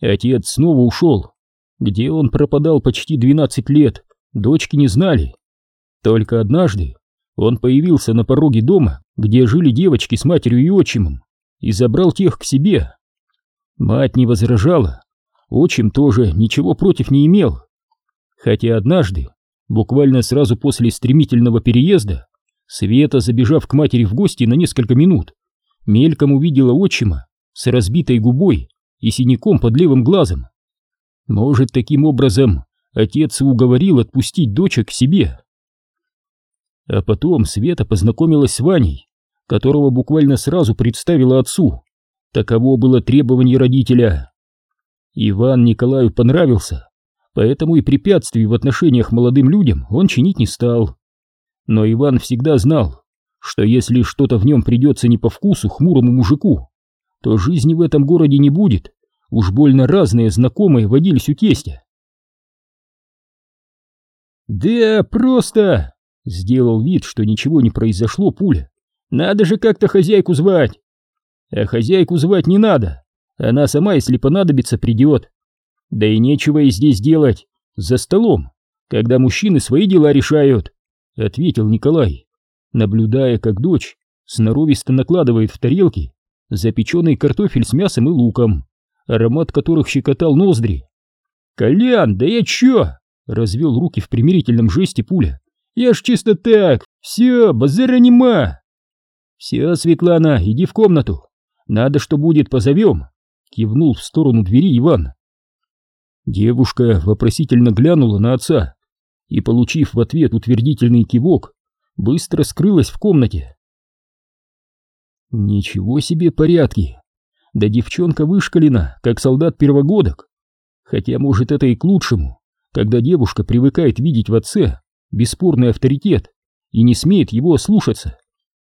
Отец снова ушел. Где он пропадал почти 12 лет, дочки не знали. Только однажды он появился на пороге дома, где жили девочки с матерью и отчимом, и забрал тех к себе. Мать не возражала, отчим тоже ничего против не имел. Хотя однажды, буквально сразу после стремительного переезда, Света, забежав к матери в гости на несколько минут, мельком увидела отчима с разбитой губой и синяком под левым глазом. Может, таким образом отец уговорил отпустить дочек к себе. А потом Света познакомилась с Ваней, которого буквально сразу представила отцу. Таково было требование родителя. Иван Николаю понравился, поэтому и препятствий в отношениях молодым людям он чинить не стал. Но Иван всегда знал, что если что-то в нем придется не по вкусу хмурому мужику, то жизни в этом городе не будет, уж больно разные знакомые водились у тестя. «Да, просто!» — сделал вид, что ничего не произошло пуля. «Надо же как-то хозяйку звать!» «А хозяйку звать не надо, она сама, если понадобится, придет. Да и нечего ей здесь делать, за столом, когда мужчины свои дела решают», — ответил Николай, наблюдая, как дочь сноровисто накладывает в тарелки запеченный картофель с мясом и луком, аромат которых щекотал ноздри. «Колян, да я чё?» — развел руки в примирительном жесте пуля. «Я ж чисто так, все, базара нема!» «Все, Светлана, иди в комнату, надо, что будет, позовем!» — кивнул в сторону двери Иван. Девушка вопросительно глянула на отца и, получив в ответ утвердительный кивок, быстро скрылась в комнате. Ничего себе порядки! Да девчонка вышкалена, как солдат первогодок. Хотя, может, это и к лучшему, когда девушка привыкает видеть в отце бесспорный авторитет и не смеет его слушаться.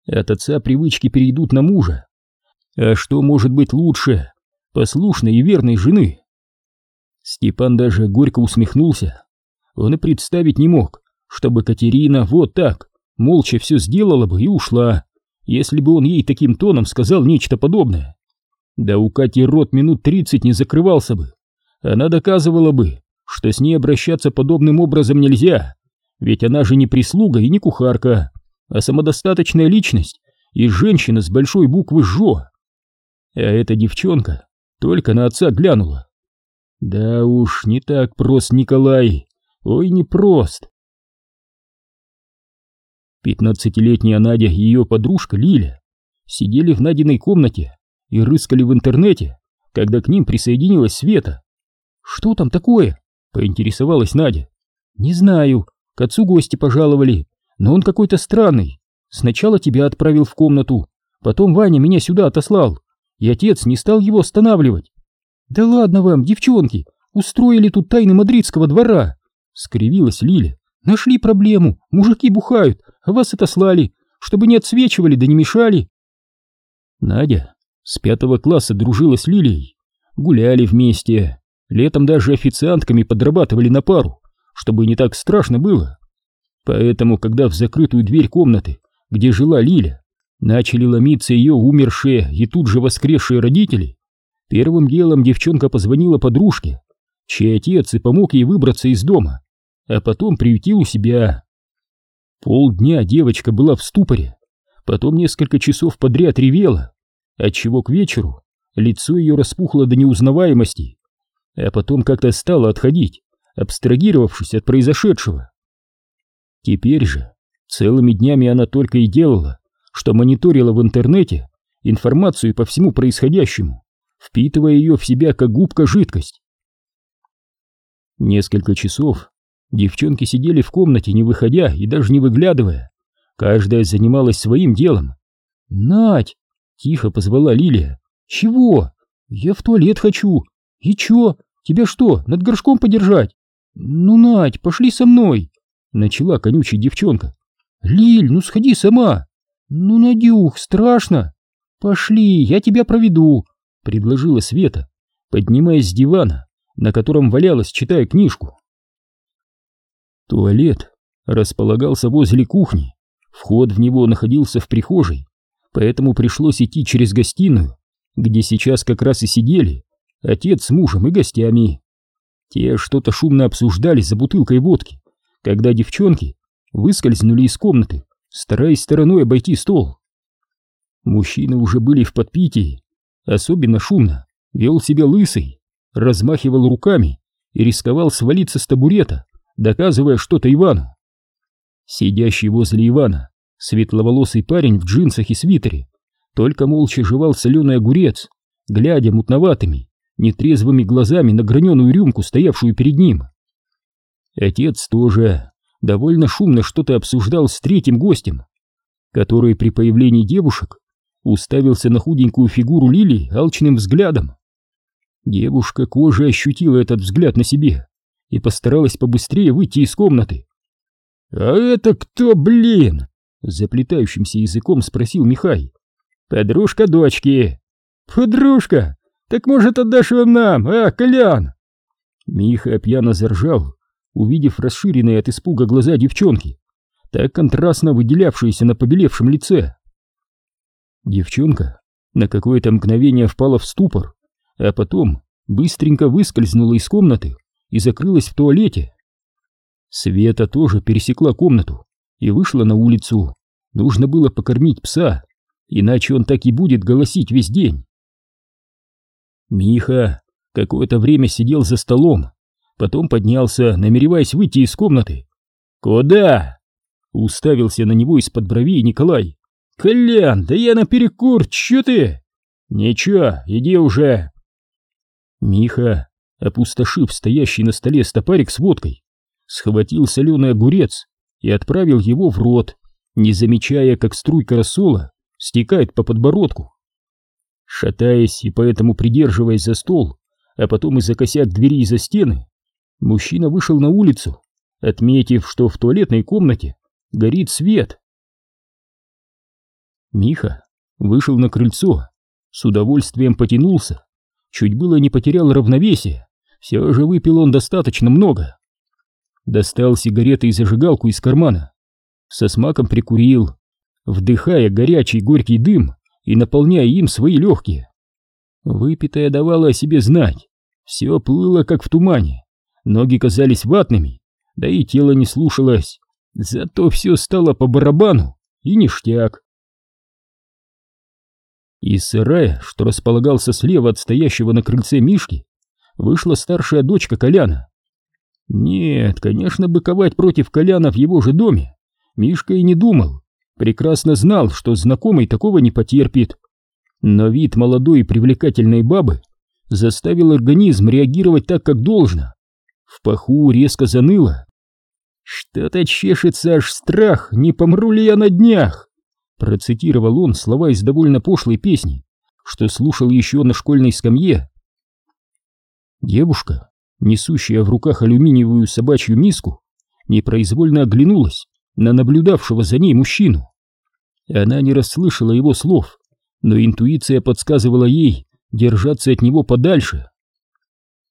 От отца привычки перейдут на мужа. А что может быть лучше послушной и верной жены? Степан даже горько усмехнулся. Он и представить не мог, чтобы Катерина вот так, молча все сделала бы и ушла если бы он ей таким тоном сказал нечто подобное. Да у Кати рот минут тридцать не закрывался бы. Она доказывала бы, что с ней обращаться подобным образом нельзя, ведь она же не прислуга и не кухарка, а самодостаточная личность и женщина с большой буквы «Жо». А эта девчонка только на отца глянула. Да уж, не так прост Николай, ой, не прост. Пятнадцатилетняя Надя и ее подружка Лиля сидели в Надиной комнате и рыскали в интернете, когда к ним присоединилась Света. «Что там такое?» — поинтересовалась Надя. «Не знаю. К отцу гости пожаловали, но он какой-то странный. Сначала тебя отправил в комнату, потом Ваня меня сюда отослал, и отец не стал его останавливать. Да ладно вам, девчонки, устроили тут тайны мадридского двора!» — скривилась Лиля. «Нашли проблему, мужики бухают, а вас отослали, чтобы не отсвечивали да не мешали. Надя с пятого класса дружила с Лилией, гуляли вместе, летом даже официантками подрабатывали на пару, чтобы не так страшно было. Поэтому, когда в закрытую дверь комнаты, где жила Лиля, начали ломиться ее умершие и тут же воскресшие родители, первым делом девчонка позвонила подружке, чей отец и помог ей выбраться из дома, а потом приютил у себя. Полдня девочка была в ступоре, потом несколько часов подряд ревела, отчего к вечеру лицо ее распухло до неузнаваемости, а потом как-то стало отходить, абстрагировавшись от произошедшего. Теперь же целыми днями она только и делала, что мониторила в интернете информацию по всему происходящему, впитывая ее в себя как губка жидкость. Несколько часов Девчонки сидели в комнате, не выходя и даже не выглядывая. Каждая занималась своим делом. «Надь!» — тихо позвала Лилия. «Чего? Я в туалет хочу. И чё? Тебя что, над горшком подержать?» «Ну, Надь, пошли со мной!» начала конючить девчонка. «Лиль, ну сходи сама!» «Ну, Надюх, страшно!» «Пошли, я тебя проведу», — предложила Света, поднимаясь с дивана, на котором валялась, читая книжку. Туалет располагался возле кухни, вход в него находился в прихожей, поэтому пришлось идти через гостиную, где сейчас как раз и сидели отец с мужем и гостями. Те что-то шумно обсуждали за бутылкой водки, когда девчонки выскользнули из комнаты, стараясь стороной обойти стол. Мужчины уже были в подпитии, особенно шумно вел себя лысый, размахивал руками и рисковал свалиться с табурета, доказывая что-то Ивану. Сидящий возле Ивана, светловолосый парень в джинсах и свитере, только молча жевал соленый огурец, глядя мутноватыми, нетрезвыми глазами на граненую рюмку, стоявшую перед ним. Отец тоже довольно шумно что-то обсуждал с третьим гостем, который при появлении девушек уставился на худенькую фигуру Лили алчным взглядом. Девушка кожей ощутила этот взгляд на себе и постаралась побыстрее выйти из комнаты. «А это кто, блин?» — заплетающимся языком спросил Михай. «Подружка дочки». «Подружка? Так может отдашь его нам, а, Колян?» Миха пьяно заржал, увидев расширенные от испуга глаза девчонки, так контрастно выделявшиеся на побелевшем лице. Девчонка на какое-то мгновение впала в ступор, а потом быстренько выскользнула из комнаты и закрылась в туалете. Света тоже пересекла комнату и вышла на улицу. Нужно было покормить пса, иначе он так и будет голосить весь день. Миха какое-то время сидел за столом, потом поднялся, намереваясь выйти из комнаты. «Куда?» Уставился на него из-под бровей Николай. «Колян, да я наперекур, чё ты?» «Ничего, иди уже!» Миха, опустошив стоящий на столе стопарик с водкой, схватил соленый огурец и отправил его в рот, не замечая, как струйка рассола стекает по подбородку. Шатаясь и поэтому придерживаясь за стол, а потом из-за косяк двери и за стены, мужчина вышел на улицу, отметив, что в туалетной комнате горит свет. Миха вышел на крыльцо, с удовольствием потянулся, чуть было не потерял равновесие, все же выпил он достаточно много. Достал сигареты и зажигалку из кармана, со смаком прикурил, вдыхая горячий горький дым и наполняя им свои легкие. Выпитая давала о себе знать, все плыло как в тумане, ноги казались ватными, да и тело не слушалось, зато все стало по барабану и ништяк. Из сарая, что располагался слева от стоящего на крыльце Мишки, вышла старшая дочка Коляна. Нет, конечно, быковать против Коляна в его же доме Мишка и не думал, прекрасно знал, что знакомый такого не потерпит. Но вид молодой и привлекательной бабы заставил организм реагировать так, как должно. В паху резко заныло. Что-то чешется аж страх, не помру ли я на днях. Процитировал он слова из довольно пошлой песни, что слушал еще на школьной скамье. Девушка, несущая в руках алюминиевую собачью миску, непроизвольно оглянулась на наблюдавшего за ней мужчину. Она не расслышала его слов, но интуиция подсказывала ей держаться от него подальше.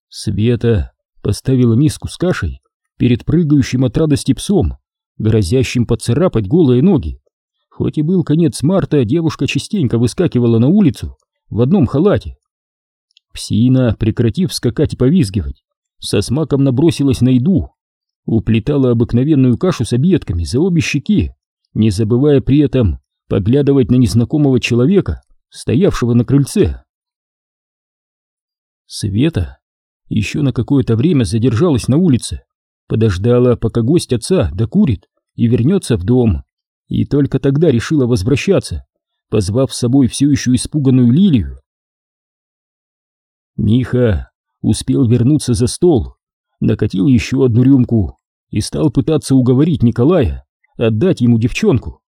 Света поставила миску с кашей перед прыгающим от радости псом, грозящим поцарапать голые ноги. Хоть и был конец марта, девушка частенько выскакивала на улицу в одном халате. Псина, прекратив скакать и повизгивать, со смаком набросилась на еду, уплетала обыкновенную кашу с объедками за обе щеки, не забывая при этом поглядывать на незнакомого человека, стоявшего на крыльце. Света еще на какое-то время задержалась на улице, подождала, пока гость отца докурит и вернется в дом и только тогда решила возвращаться, позвав с собой все еще испуганную Лилию. Миха успел вернуться за стол, накатил еще одну рюмку и стал пытаться уговорить Николая отдать ему девчонку.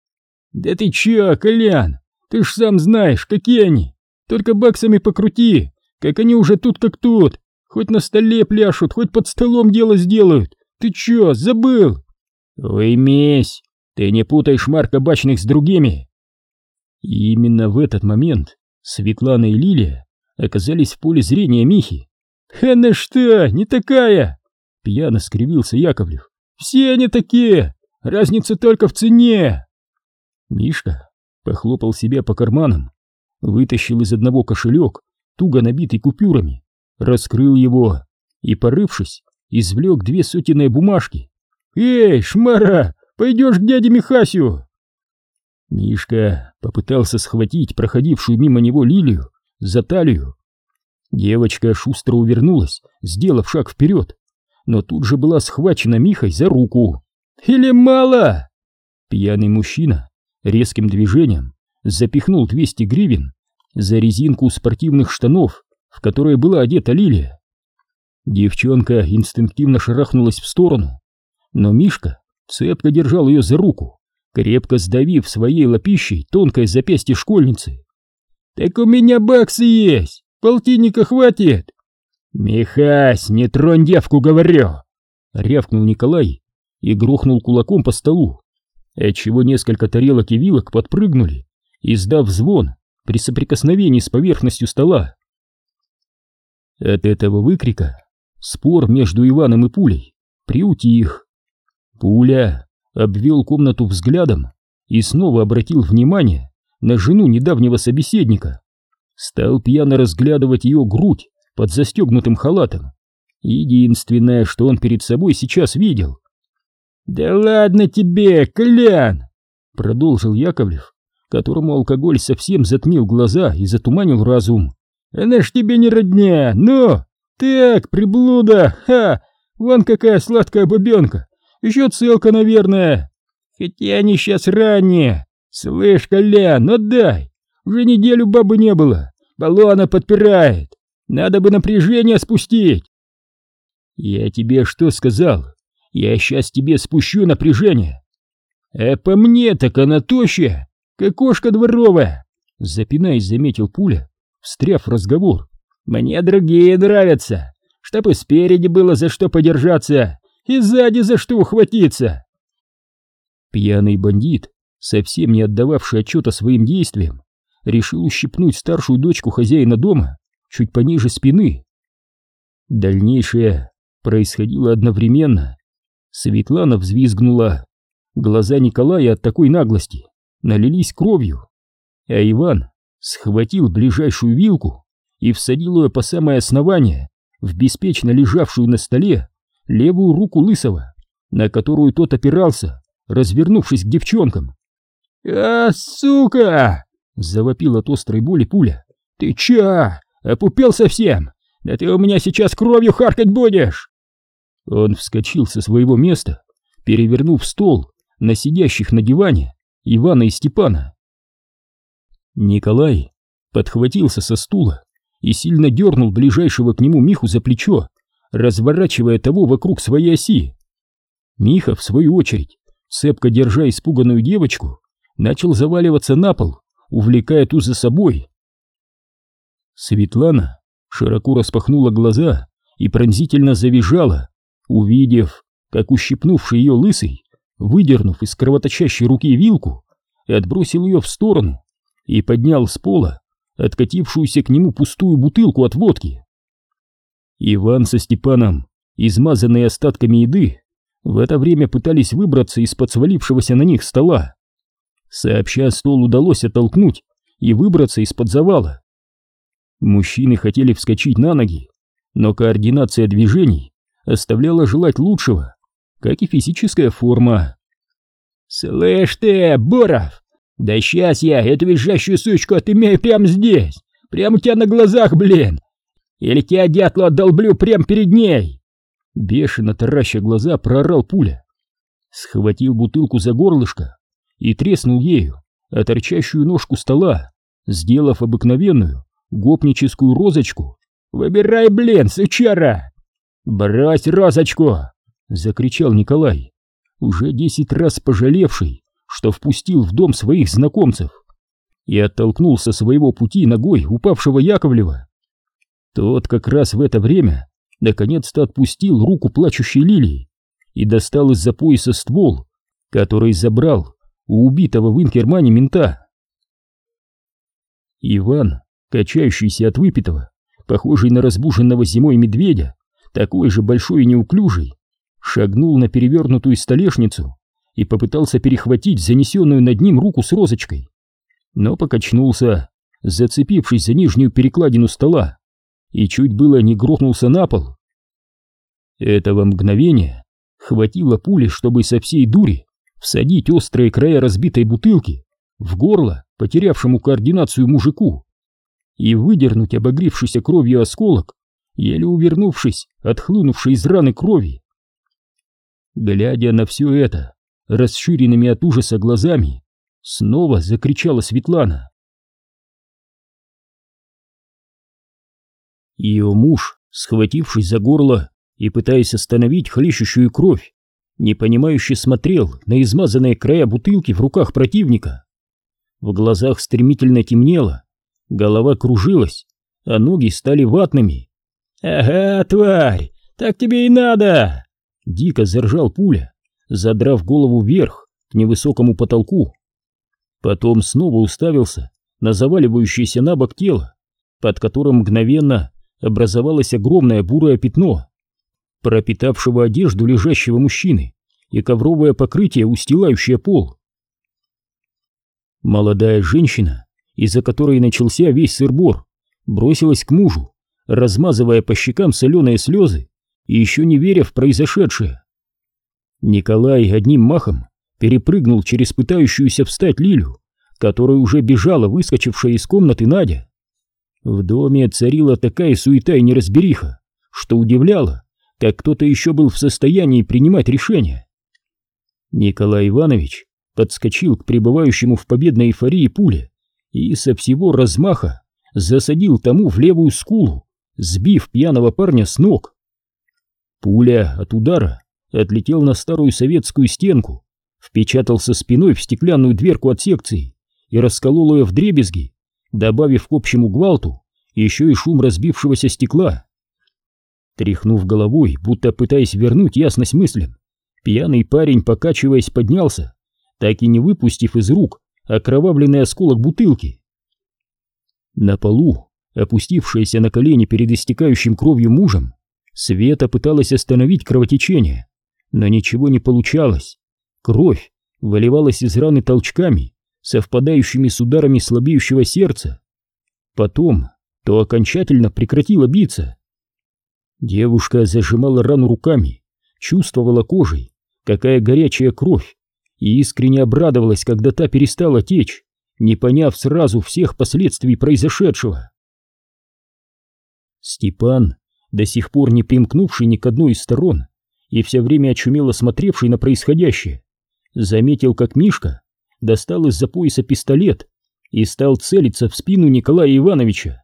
«Да ты че, Колян, ты ж сам знаешь, какие они, только баксами покрути, как они уже тут как тут, хоть на столе пляшут, хоть под столом дело сделают, ты че, забыл?» Уймись, ты не путай шмар кабачных с другими. И именно в этот момент Светлана и Лилия оказались в поле зрения Михи. «Она что, не такая?» Пьяно скривился Яковлев. «Все они такие! Разница только в цене!» Мишка похлопал себя по карманам, вытащил из одного кошелек, туго набитый купюрами, раскрыл его и, порывшись, извлек две сотенные бумажки. «Эй, шмара, пойдешь к дяде Михасю!» Мишка попытался схватить проходившую мимо него Лилию за талию. Девочка шустро увернулась, сделав шаг вперед, но тут же была схвачена Михой за руку. «Или мало?» Пьяный мужчина резким движением запихнул 200 гривен за резинку спортивных штанов, в которые была одета Лилия. Девчонка инстинктивно шарахнулась в сторону, но Мишка цепко держал ее за руку, крепко сдавив своей лапищей тонкое запястье школьницы. «Так у меня баксы есть, полтинника хватит!» «Михась, не тронь девку, говорю!» — рявкнул Николай и грохнул кулаком по столу, отчего несколько тарелок и вилок подпрыгнули, издав звон при соприкосновении с поверхностью стола. От этого выкрика спор между Иваном и Пулей приутих. Пуля обвел комнату взглядом и снова обратил внимание на жену недавнего собеседника. Стал пьяно разглядывать ее грудь под застегнутым халатом. Единственное, что он перед собой сейчас видел. «Да ладно тебе, Колян!» — продолжил Яковлев, которому алкоголь совсем затмил глаза и затуманил разум. «Она ж тебе не родня, но...» «Так, приблуда, ха! Вон какая сладкая бабенка! Еще целка, наверное! Хотя они сейчас ранние! Слышь, Колян, отдай! Уже неделю бабы не было! Баллона подпирает! Надо бы напряжение спустить!» «Я тебе что сказал? Я сейчас тебе спущу напряжение!» «А по мне так она тощая, как кошка дворовая!» Запинаясь, заметил пуля, встряв разговор. Мне другие нравятся, чтобы спереди было за что подержаться и сзади за что ухватиться. Пьяный бандит, совсем не отдававший отчета своим действиям, решил ущипнуть старшую дочку хозяина дома чуть пониже спины. Дальнейшее происходило одновременно. Светлана взвизгнула. Глаза Николая от такой наглости налились кровью, а Иван схватил ближайшую вилку и всадил ее по самое основание в беспечно лежавшую на столе левую руку Лысого, на которую тот опирался, развернувшись к девчонкам. «А, сука!» — завопил от острой боли пуля. «Ты чё, опупел совсем? Да ты у меня сейчас кровью харкать будешь!» Он вскочил со своего места, перевернув стол на сидящих на диване Ивана и Степана. Николай подхватился со стула и сильно дернул ближайшего к нему Миху за плечо, разворачивая того вокруг своей оси. Миха, в свою очередь, цепко держа испуганную девочку, начал заваливаться на пол, увлекая ту за собой. Светлана широко распахнула глаза и пронзительно завизжала, увидев, как ущипнувший ее лысый, выдернув из кровоточащей руки вилку, отбросил ее в сторону и поднял с пола откатившуюся к нему пустую бутылку от водки. Иван со Степаном, измазанные остатками еды, в это время пытались выбраться из-под свалившегося на них стола. Сообща стол удалось оттолкнуть и выбраться из-под завала. Мужчины хотели вскочить на ноги, но координация движений оставляла желать лучшего, как и физическая форма. «Слышь ты, Боров, да сейчас я эту визжащую сучку отымею прямо здесь, прямо у тебя на глазах, блин! Или тебя дятлу отдолблю прямо перед ней!» Бешено тараща глаза проорал пуля. Схватил бутылку за горлышко и треснул ею о торчащую ножку стола, сделав обыкновенную гопническую розочку. «Выбирай, блин, сучара!» «Брось розочку!» — закричал Николай, уже десять раз пожалевший, что впустил в дом своих знакомцев и оттолкнул со своего пути ногой упавшего Яковлева. Тот как раз в это время наконец-то отпустил руку плачущей Лилии и достал из-за пояса ствол, который забрал у убитого в Инкермане мента. Иван, качающийся от выпитого, похожий на разбуженного зимой медведя, такой же большой и неуклюжий, шагнул на перевернутую столешницу и попытался перехватить занесенную над ним руку с розочкой, но покачнулся, зацепившись за нижнюю перекладину стола, и чуть было не грохнулся на пол. Этого мгновения хватило пули, чтобы со всей дури всадить острые края разбитой бутылки в горло потерявшему координацию мужику и выдернуть обогревшийся кровью осколок, еле увернувшись от хлынувшей из раны крови. Глядя на все это, расширенными от ужаса глазами, снова закричала Светлана. Ее муж, схватившись за горло и пытаясь остановить хлещущую кровь, непонимающе смотрел на измазанные края бутылки в руках противника. В глазах стремительно темнело, голова кружилась, а ноги стали ватными. «Ага, тварь, так тебе и надо!» Дико заржал пуля, задрав голову вверх к невысокому потолку. Потом снова уставился на заваливающееся на бок тело, под которым мгновенно образовалось огромное бурое пятно, пропитавшего одежду лежащего мужчины и ковровое покрытие, устилающее пол. Молодая женщина, из-за которой начался весь сырбор, бросилась к мужу, размазывая по щекам соленые слезы и еще не веря в произошедшее. Николай одним махом перепрыгнул через пытающуюся встать Лилю, которая уже бежала, выскочившая из комнаты Надя. В доме царила такая суета и неразбериха, что удивляло, как кто-то еще был в состоянии принимать решения. Николай Иванович подскочил к пребывающему в победной эйфории пуле и со всего размаха засадил тому в левую скулу, сбив пьяного парня с ног. Пуля от удара отлетел на старую советскую стенку, впечатался спиной в стеклянную дверку от секции и расколол ее в дребезги, добавив к общему гвалту еще и шум разбившегося стекла. Тряхнув головой, будто пытаясь вернуть ясность мыслям, пьяный парень, покачиваясь, поднялся так и не выпустив из рук окровавленный осколок бутылки. На полу, опустившаяся на колени перед истекающим кровью мужем, Света пыталась остановить кровотечение, но ничего не получалось. Кровь выливалась из раны толчками, совпадающими с ударами слабеющего сердца. Потом то окончательно прекратила биться. Девушка зажимала рану руками, чувствовала кожей, какая горячая кровь и искренне обрадовалась, когда та перестала течь, не поняв сразу всех последствий произошедшего. Степан, до сих пор не примкнувший ни к одной из сторон и все время очумело смотревший на происходящее, заметил, как Мишка достал из-за пояса пистолет и стал целиться в спину Николая Ивановича.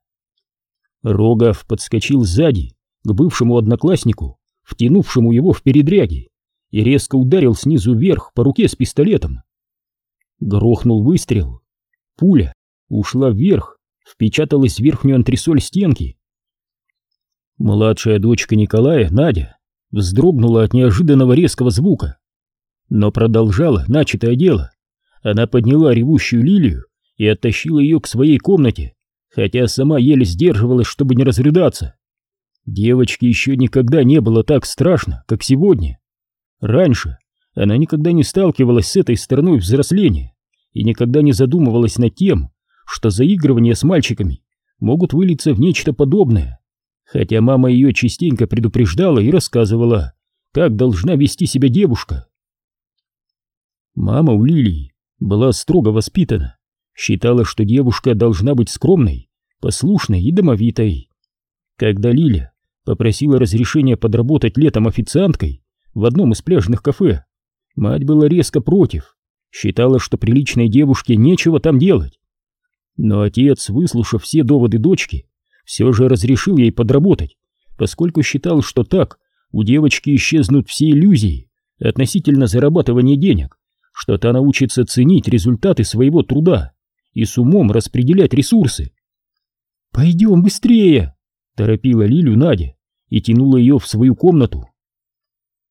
Рогов подскочил сзади к бывшему однокласснику, втянувшему его в передряги, и резко ударил снизу вверх по руке с пистолетом. Грохнул выстрел. Пуля ушла вверх, впечаталась в верхнюю антресоль стенки. Младшая дочка Николая, Надя, вздрогнула от неожиданного резкого звука, но продолжала начатое дело. Она подняла ревущую лилию и оттащила ее к своей комнате, хотя сама еле сдерживалась, чтобы не разрыдаться. Девочке еще никогда не было так страшно, как сегодня. Раньше она никогда не сталкивалась с этой стороной взросления и никогда не задумывалась над тем, что заигрывания с мальчиками могут вылиться в нечто подобное. Хотя мама ее частенько предупреждала и рассказывала, как должна вести себя девушка. Мама у Лилии была строго воспитана, считала, что девушка должна быть скромной, послушной и домовитой. Когда Лиля попросила разрешения подработать летом официанткой, в одном из пляжных кафе. Мать была резко против, считала, что приличной девушке нечего там делать. Но отец, выслушав все доводы дочки, все же разрешил ей подработать, поскольку считал, что так у девочки исчезнут все иллюзии относительно зарабатывания денег, что та научится ценить результаты своего труда и с умом распределять ресурсы. «Пойдем быстрее!» — торопила Лилю Надя и тянула ее в свою комнату.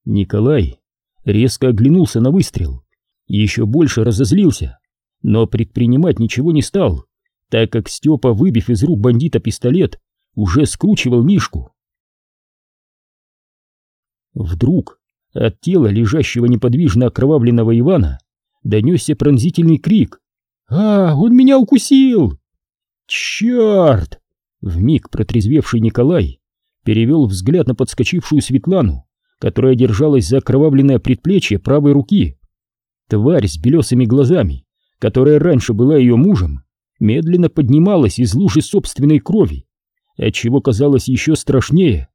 Николай резко оглянулся на выстрел, еще больше разозлился, но предпринимать ничего не стал, так как Степа, выбив из рук бандита пистолет, уже скручивал Мишку. Вдруг от тела лежащего неподвижно окровавленного Ивана донесся пронзительный крик. «А, он меня укусил!» «Черт!» Вмиг протрезвевший Николай перевел взгляд на подскочившую Светлану, которая держалась за окровавленное предплечье правой руки. Тварь с белесыми глазами, которая раньше была ее мужем, медленно поднималась из лужи собственной крови, отчего казалось еще страшнее,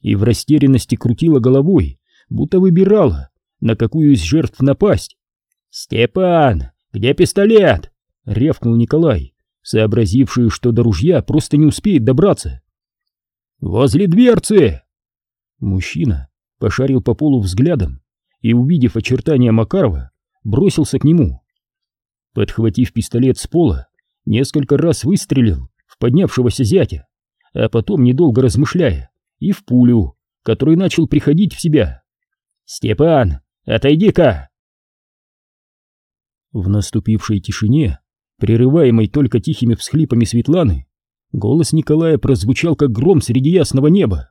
и в растерянности крутила головой, будто выбирала, на какую из жертв напасть. «Степан, где пистолет?» — рявкнул Николай, сообразивший, что до ружья просто не успеет добраться. «Возле дверцы!» Мужчина пошарил по полу взглядом и, увидев очертания Макарова, бросился к нему. Подхватив пистолет с пола, несколько раз выстрелил в поднявшегося зятя, а потом, недолго размышляя, и в пулю, который начал приходить в себя. «Степан, отойди-ка!» В наступившей тишине, прерываемой только тихими всхлипами Светланы, голос Николая прозвучал, как гром среди ясного неба.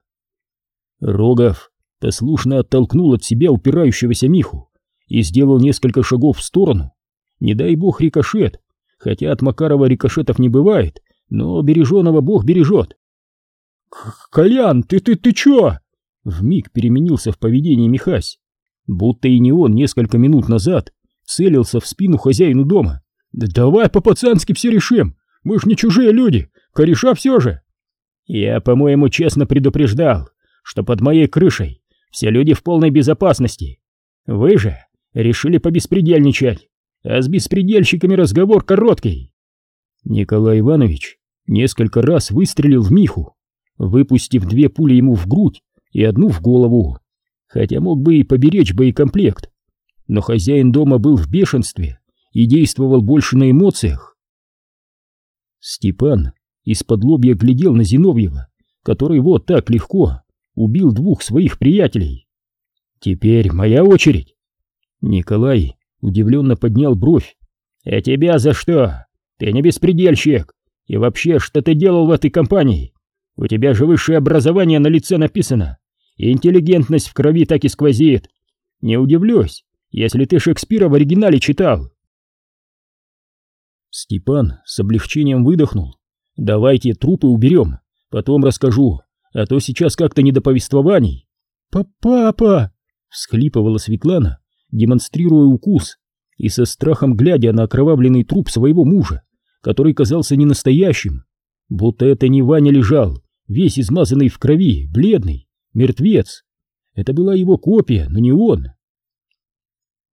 Рогов послушно оттолкнул от себя упирающегося Миху и сделал несколько шагов в сторону. Не дай бог рикошет, хотя от Макарова рикошетов не бывает, но береженого бог бережет. «Колян, ты, ты, ты чё?» Вмиг переменился в поведении Михась, будто и не он несколько минут назад целился в спину хозяину дома. «Да давай по-пацански все решим, мы ж не чужие люди, кореша все же!» «Я, по-моему, честно предупреждал, что под моей крышей все люди в полной безопасности. Вы же решили побеспредельничать, а с беспредельщиками разговор короткий». Николай Иванович несколько раз выстрелил в Миху, выпустив две пули ему в грудь и одну в голову, хотя мог бы и поберечь боекомплект. Но хозяин дома был в бешенстве и действовал больше на эмоциях. Степан из-под лобья глядел на Зиновьева, который вот так легко убил двух своих приятелей. «Теперь моя очередь!» Николай удивленно поднял бровь. «А тебя за что? Ты не беспредельщик! И вообще, что ты делал в этой компании? У тебя же высшее образование на лице написано, и интеллигентность в крови так и сквозит. Не удивлюсь, если ты Шекспира в оригинале читал. Степан с облегчением выдохнул. Давайте трупы уберем, потом расскажу, а то сейчас как-то не до повествований. Папа! всхлипывала Светлана, демонстрируя укус и со страхом глядя на окровавленный труп своего мужа, который казался ненастоящим, будто это не Ваня лежал, весь измазанный в крови, бледный, мертвец. Это была его копия, но не он.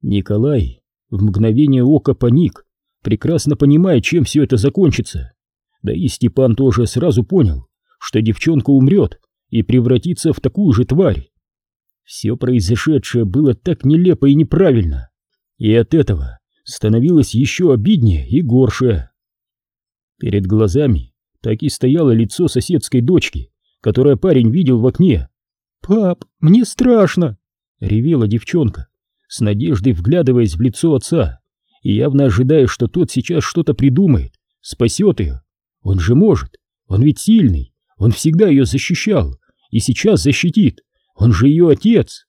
Николай в мгновение ока паник, прекрасно понимая, чем все это закончится. Да и Степан тоже сразу понял, что девчонка умрет и превратится в такую же тварь. Все произошедшее было так нелепо и неправильно, и от этого становилось еще обиднее и горше. Перед глазами так и стояло лицо соседской дочки, которое парень видел в окне. «Пап, мне страшно!» — ревела девчонка, с надеждой вглядываясь в лицо отца и явно ожидая, что тот сейчас что-то придумает, спасет ее. Он же может, он ведь сильный, он всегда ее защищал и сейчас защитит, он же ее отец.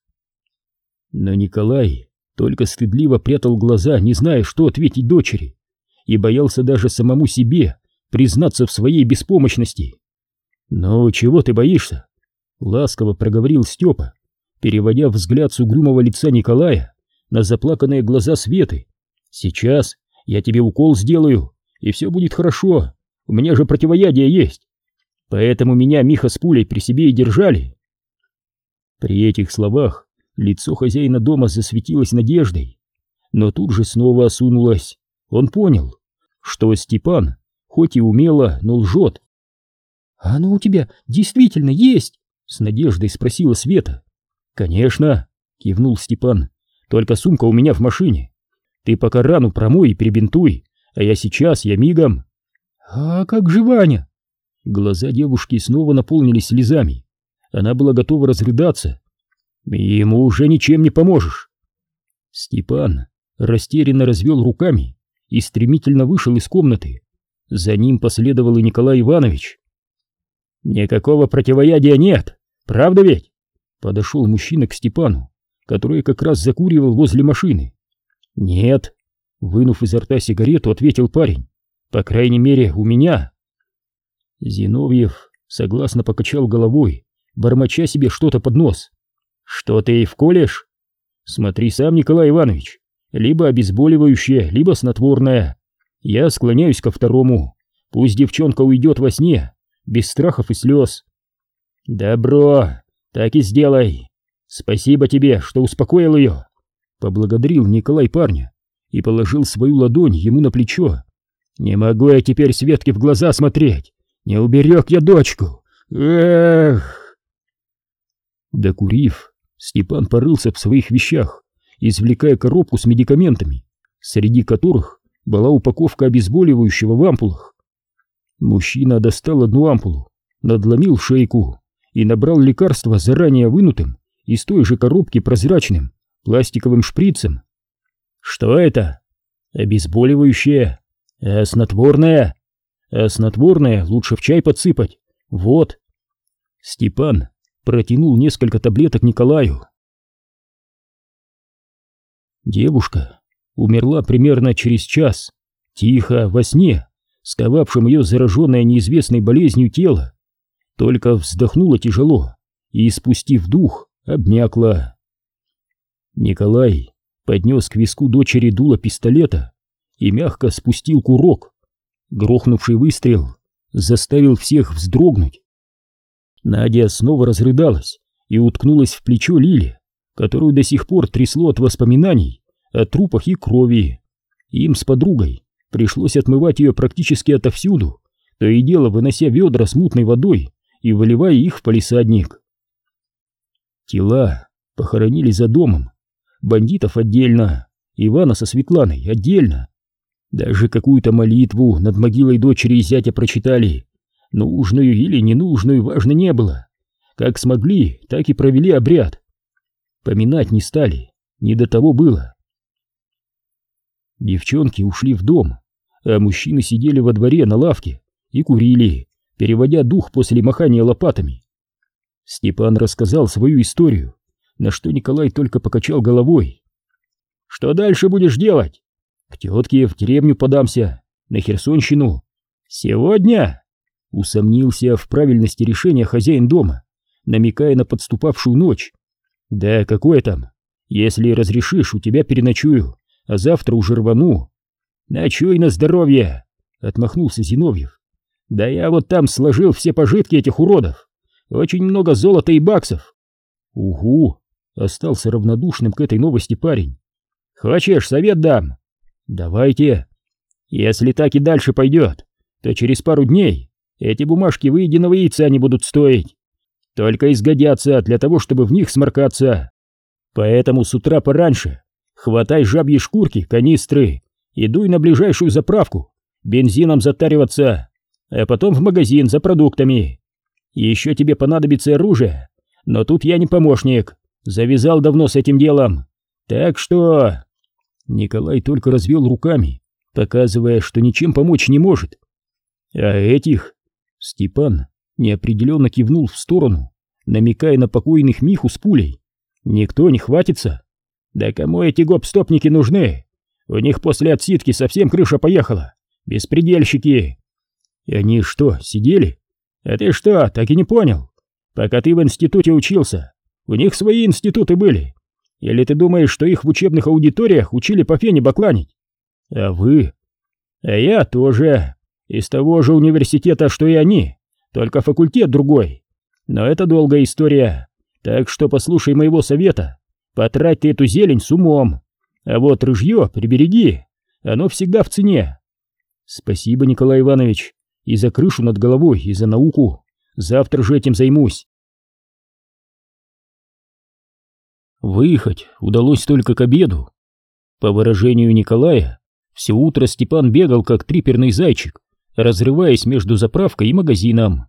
Но Николай только стыдливо прятал глаза, не зная, что ответить дочери, и боялся даже самому себе признаться в своей беспомощности. «Ну, чего ты боишься?» — ласково проговорил Степа, переводя взгляд с угрюмого лица Николая на заплаканные глаза Светы. «Сейчас я тебе укол сделаю, и все будет хорошо, у меня же противоядие есть. Поэтому меня Миха с пулей при себе и держали». При этих словах лицо хозяина дома засветилось надеждой, но тут же снова осунулось. Он понял, что Степан хоть и умело, но лжет. «А оно у тебя действительно есть?» — с надеждой спросила Света. «Конечно!» — кивнул Степан. «Только сумка у меня в машине. Ты пока рану промой и перебинтуй, а я сейчас, я мигом». «А как же Ваня?» Глаза девушки снова наполнились слезами. Она была готова разрыдаться. «Ему уже ничем не поможешь». Степан растерянно развел руками и стремительно вышел из комнаты. За ним последовал и Николай Иванович. «Никакого противоядия нет, правда ведь?» Подошел мужчина к Степану, который как раз закуривал возле машины. «Нет», — вынув изо рта сигарету, ответил парень. «По крайней мере, у меня». Зиновьев согласно покачал головой, бормоча себе что-то под нос. «Что ты вколешь?» «Смотри сам, Николай Иванович, либо обезболивающее, либо снотворное. Я склоняюсь ко второму. Пусть девчонка уйдет во сне, без страхов и слез». «Добро, так и сделай. Спасибо тебе, что успокоил ее». Поблагодарил Николай парня и положил свою ладонь ему на плечо. «Не могу я теперь Светке в глаза смотреть. Не уберег я дочку. Эх!» Докурив, Степан порылся в своих вещах, извлекая коробку с медикаментами, среди которых была упаковка обезболивающего в ампулах. Мужчина достал одну ампулу, надломил шейку и набрал лекарство заранее вынутым из той же коробки прозрачным пластиковым шприцем. «Что это?» «Обезболивающее. А снотворное?» «А снотворное лучше в чай подсыпать. Вот». Степан протянул несколько таблеток Николаю. Девушка умерла примерно через час, тихо, во сне, сковавшим ее зараженное неизвестной болезнью тело. Только вздохнула тяжело и, спустив дух, обмякла. Николай поднес к виску дочери дуло пистолета и мягко спустил курок. Грохнувший выстрел заставил всех вздрогнуть. Надя снова разрыдалась и уткнулась в плечо Лили, которую до сих пор трясло от воспоминаний о трупах и крови. Им с подругой пришлось отмывать ее практически отовсюду, то и дело вынося ведра с мутной водой и выливая их в палисадник. Тела похоронили за домом, бандитов отдельно, Ивана со Светланой отдельно. Даже какую-то молитву над могилой дочери и зятя прочитали, Нужную или ненужную важно не было. Как смогли, так и провели обряд. Поминать не стали, не до того было. Девчонки ушли в дом, а мужчины сидели во дворе на лавке и курили, переводя дух после махания лопатами. Степан рассказал свою историю, на что Николай только покачал головой. «Что дальше будешь делать?» «К тетке в деревню подамся, на Херсонщину». «Сегодня?» Усомнился в правильности решения хозяин дома, намекая на подступавшую ночь. «Да какое там? Если разрешишь, у тебя переночую, а завтра уже рвану». «Ночуй на здоровье!» — отмахнулся Зиновьев. «Да я вот там сложил все пожитки этих уродов. Очень много золота и баксов». «Угу!» — остался равнодушным к этой новости парень. «Хочешь, совет дам?» «Давайте!» «Если так и дальше пойдет, то через пару дней эти бумажки выеденного яйца не будут стоить. Только изгодятся для того, чтобы в них сморкаться. Поэтому с утра пораньше хватай жабьи шкурки, канистры и дуй на ближайшую заправку, бензином затариваться, а потом в магазин за продуктами. Еще тебе понадобится оружие, но тут я не помощник, завязал давно с этим делом. Так что...» Николай только развел руками, показывая, что ничем помочь не может. «А этих Степан неопределенно кивнул в сторону, намекая на покойных Миху с пулей. «Никто не хватится?» «Да кому эти гоп-стопники нужны? У них после отсидки совсем крыша поехала. Беспредельщики!» «И они что, сидели?» «А ты что, так и не понял? Пока ты в институте учился, у них свои институты были. Или ты думаешь, что их в учебных аудиториях учили по фене бакланить? А вы?» «А я тоже. Из того же университета, что и они, только факультет другой. Но это долгая история, так что послушай моего совета. Потрать ты эту зелень с умом. А вот рыжье прибереги, оно всегда в цене. Спасибо, Николай Иванович, и за крышу над головой, и за науку. Завтра же этим займусь. Выехать удалось только к обеду. По выражению Николая, все утро Степан бегал, как триперный зайчик, разрываясь между заправкой и магазином.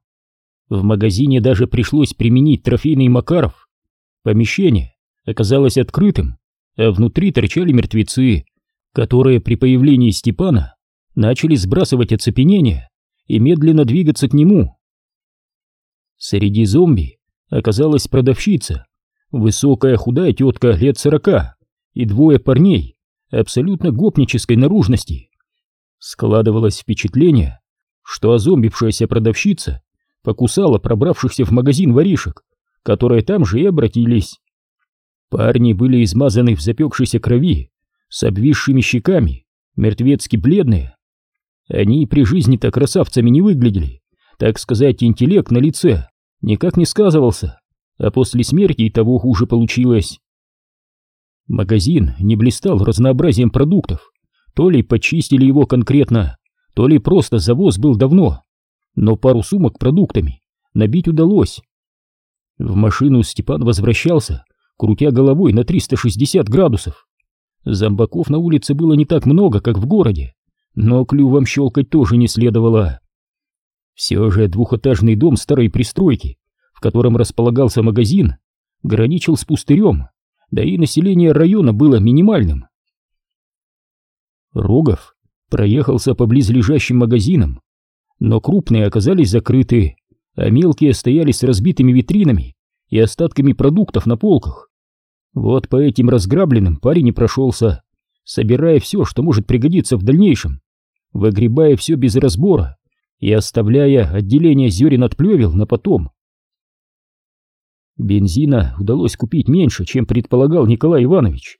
В магазине даже пришлось применить трофейный Макаров. Помещение оказалось открытым, а внутри торчали мертвецы, которые при появлении Степана начали сбрасывать оцепенение и медленно двигаться к нему. Среди зомби оказалась продавщица, высокая худая тетка лет сорока и двое парней абсолютно гопнической наружности. Складывалось впечатление, что озомбившаяся продавщица покусала пробравшихся в магазин воришек, которые там же и обратились. Парни были измазаны в запекшейся крови, с обвисшими щеками, мертвецки бледные. Они при жизни-то красавцами не выглядели, так сказать, интеллект на лице никак не сказывался, а после смерти и того хуже получилось. Магазин не блистал разнообразием продуктов, то ли почистили его конкретно, то ли просто завоз был давно, но пару сумок продуктами набить удалось. В машину Степан возвращался, крутя головой на 360 градусов. Зомбаков на улице было не так много, как в городе, но клювом щелкать тоже не следовало. Все же двухэтажный дом старой пристройки, в котором располагался магазин, граничил с пустырем, да и население района было минимальным. Рогов проехался по близлежащим магазинам, но крупные оказались закрыты, а мелкие стояли с разбитыми витринами и остатками продуктов на полках. Вот по этим разграбленным парень и прошелся, собирая все, что может пригодиться в дальнейшем, выгребая все без разбора и оставляя отделение зерен от плевел на потом. Бензина удалось купить меньше, чем предполагал Николай Иванович.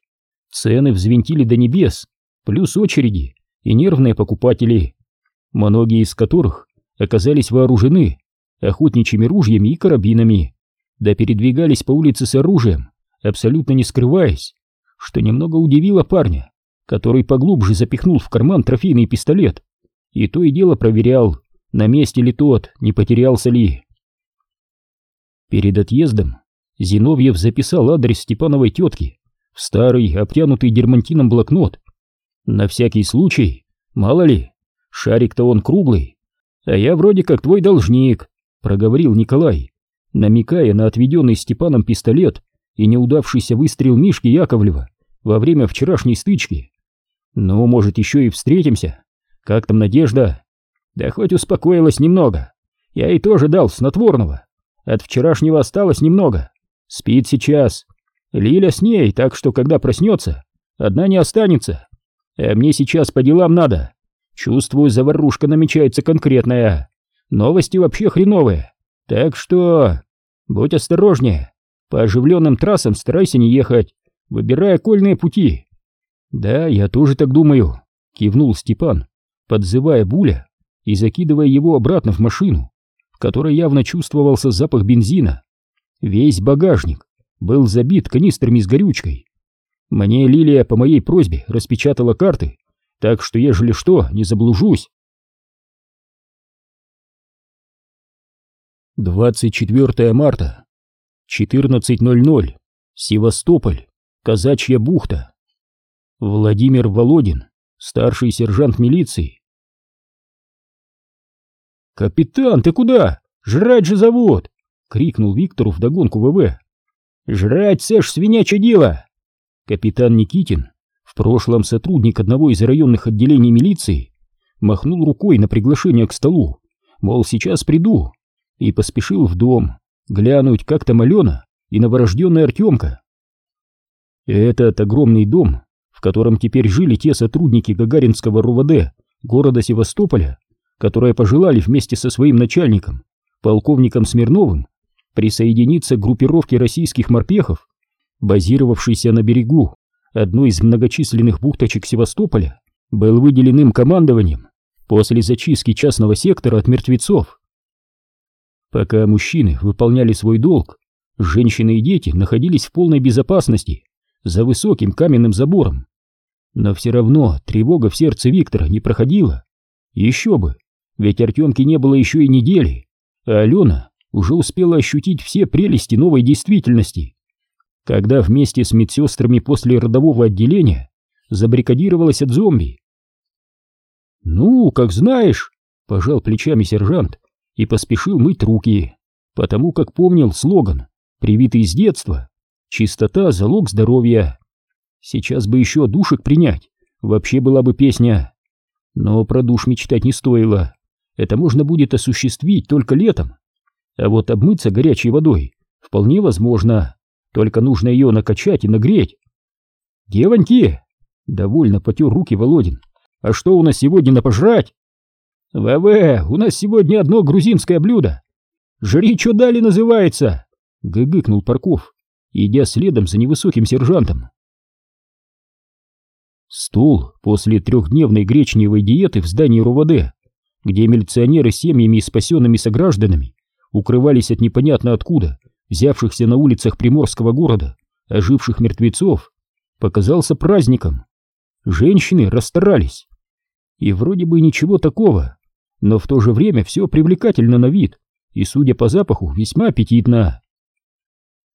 Цены взвинтили до небес, плюс очереди и нервные покупатели, многие из которых оказались вооружены охотничьими ружьями и карабинами, да передвигались по улице с оружием, абсолютно не скрываясь, что немного удивило парня, который поглубже запихнул в карман трофейный пистолет и то и дело проверял, на месте ли тот, не потерялся ли. Перед отъездом Зиновьев записал адрес Степановой тетки в старый, обтянутый дермантином блокнот. На всякий случай, мало ли, шарик-то он круглый, а я вроде как твой должник, проговорил Николай, намекая на отведенный Степаном пистолет и неудавшийся выстрел Мишки Яковлева во время вчерашней стычки. Ну, может, еще и встретимся. Как там Надежда? Да хоть успокоилась немного. Я ей тоже дал снотворного. От вчерашнего осталось немного. Спит сейчас. Лиля с ней, так что когда проснется, одна не останется. А мне сейчас по делам надо. Чувствую, заварушка намечается конкретная. Новости вообще хреновые. Так что... Будь осторожнее. По оживленным трассам старайся не ехать, выбирая окольные пути. Да, я тоже так думаю, кивнул Степан, подзывая Буля и закидывая его обратно в машину, которой явно чувствовался запах бензина. Весь багажник был забит канистрами с горючкой. Мне Лилия по моей просьбе распечатала карты, так что, ежели что, не заблужусь. 24 марта, 14.00, Севастополь, Казачья бухта. Владимир Володин, старший сержант милиции, «Капитан, ты куда? Жрать же зовут!» — крикнул Виктору вдогонку ВВ. «Жрать, Сэш, свинячье дело!» Капитан Никитин, в прошлом сотрудник одного из районных отделений милиции, махнул рукой на приглашение к столу, мол, сейчас приду, и поспешил в дом, глянуть, как там Алена и новорожденная Артемка. Этот огромный дом, в котором теперь жили те сотрудники Гагаринского РУВД города Севастополя, которые пожелали вместе со своим начальником, полковником Смирновым, присоединиться к группировке российских морпехов, базировавшейся на берегу одной из многочисленных бухточек Севастополя, был выделен им командованием после зачистки частного сектора от мертвецов. Пока мужчины выполняли свой долг, женщины и дети находились в полной безопасности за высоким каменным забором. Но все равно тревога в сердце Виктора не проходила. Еще бы, ведь Артемке не было еще и недели, а Алена уже успела ощутить все прелести новой действительности. Когда вместе с медсестрами после родового отделения забрикадировалась от зомби. «Ну, как знаешь», — пожал плечами сержант и поспешил мыть руки, потому как помнил слоган, привитый с детства «Чистота — залог здоровья». Сейчас бы еще душек принять, вообще была бы песня. Но про душ мечтать не стоило. Это можно будет осуществить только летом. А вот обмыться горячей водой вполне возможно. Только нужно ее накачать и нагреть. «Девоньки!» — довольно потер руки Володин. «А что у нас сегодня на пожрать?» «ВВ, у нас сегодня одно грузинское блюдо. Жри, что дали называется!» — гыгыкнул Парков, идя следом за невысоким сержантом. Стол после трехдневной гречневой диеты в здании РОВД, где милиционеры с семьями и спасенными согражданами укрывались от непонятно откуда взявшихся на улицах приморского города оживших мертвецов, показался праздником. Женщины расстарались. И вроде бы ничего такого, но в то же время все привлекательно на вид и, судя по запаху, весьма аппетитно.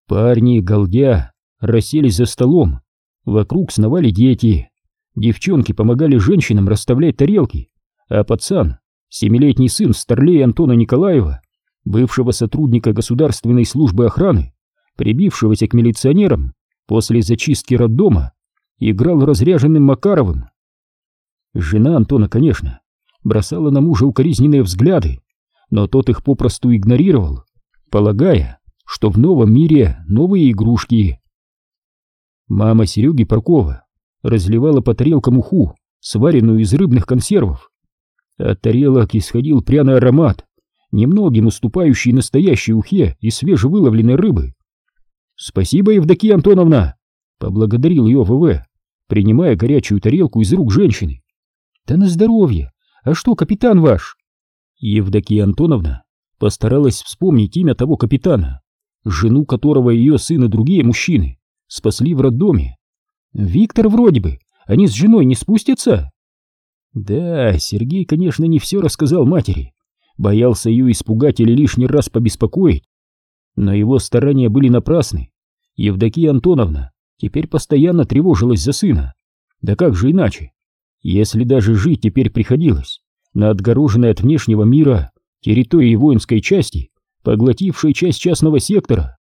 Парни, галдя, расселись за столом, вокруг сновали дети. Девчонки помогали женщинам расставлять тарелки, а пацан, семилетний сын старлей Антона Николаева, бывшего сотрудника государственной службы охраны, прибившегося к милиционерам после зачистки роддома, играл разряженным Макаровым. Жена Антона, конечно, бросала на мужа укоризненные взгляды, но тот их попросту игнорировал, полагая, что в новом мире новые игрушки. Мама Сереги Паркова разливала по тарелкам уху, сваренную из рыбных консервов. От тарелок исходил пряный аромат, немногим уступающий настоящей ухе из свежевыловленной рыбы. «Спасибо, Евдокия Антоновна!» — поблагодарил ее ВВ, принимая горячую тарелку из рук женщины. «Да на здоровье! А что, капитан ваш?» Евдокия Антоновна постаралась вспомнить имя того капитана, жену которого ее сын и другие мужчины спасли в роддоме. Виктор вроде бы, они с женой не спустятся? Да, Сергей, конечно, не все рассказал матери, боялся ее испугать или лишний раз побеспокоить, но его старания были напрасны. Евдокия Антоновна теперь постоянно тревожилась за сына. Да как же иначе? Если даже жить теперь приходилось на отгороженной от внешнего мира территории воинской части, поглотившей часть частного сектора,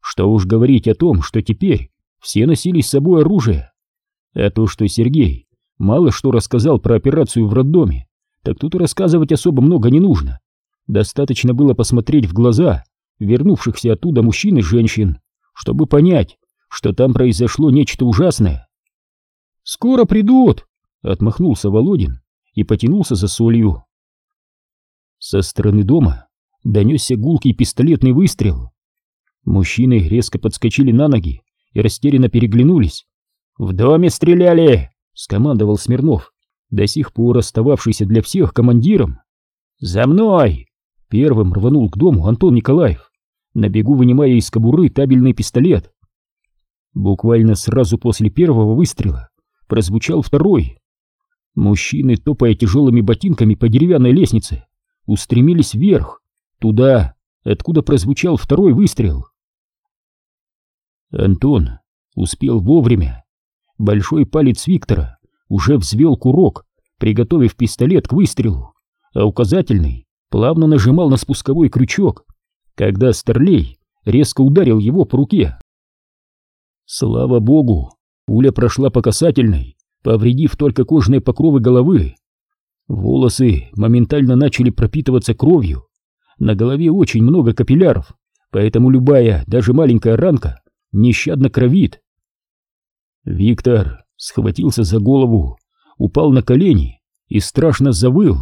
что уж говорить о том, что теперь все носили с собой оружие. А то, что Сергей мало что рассказал про операцию в роддоме, так тут рассказывать особо много не нужно. Достаточно было посмотреть в глаза вернувшихся оттуда мужчин и женщин, чтобы понять, что там произошло нечто ужасное. «Скоро придут!» — отмахнулся Володин и потянулся за солью. Со стороны дома донесся гулкий пистолетный выстрел. Мужчины резко подскочили на ноги и растерянно переглянулись. «В доме стреляли!» — скомандовал Смирнов, до сих пор остававшийся для всех командиром. «За мной!» — первым рванул к дому Антон Николаев, на бегу вынимая из кобуры табельный пистолет. Буквально сразу после первого выстрела прозвучал второй. Мужчины, топая тяжелыми ботинками по деревянной лестнице, устремились вверх, туда, откуда прозвучал второй выстрел. Антон успел вовремя. Большой палец Виктора уже взвел курок, приготовив пистолет к выстрелу, а указательный плавно нажимал на спусковой крючок, когда Старлей резко ударил его по руке. Слава богу, пуля прошла по касательной, повредив только кожные покровы головы. Волосы моментально начали пропитываться кровью. На голове очень много капилляров, поэтому любая, даже маленькая ранка нещадно кровит. Виктор схватился за голову, упал на колени и страшно завыл.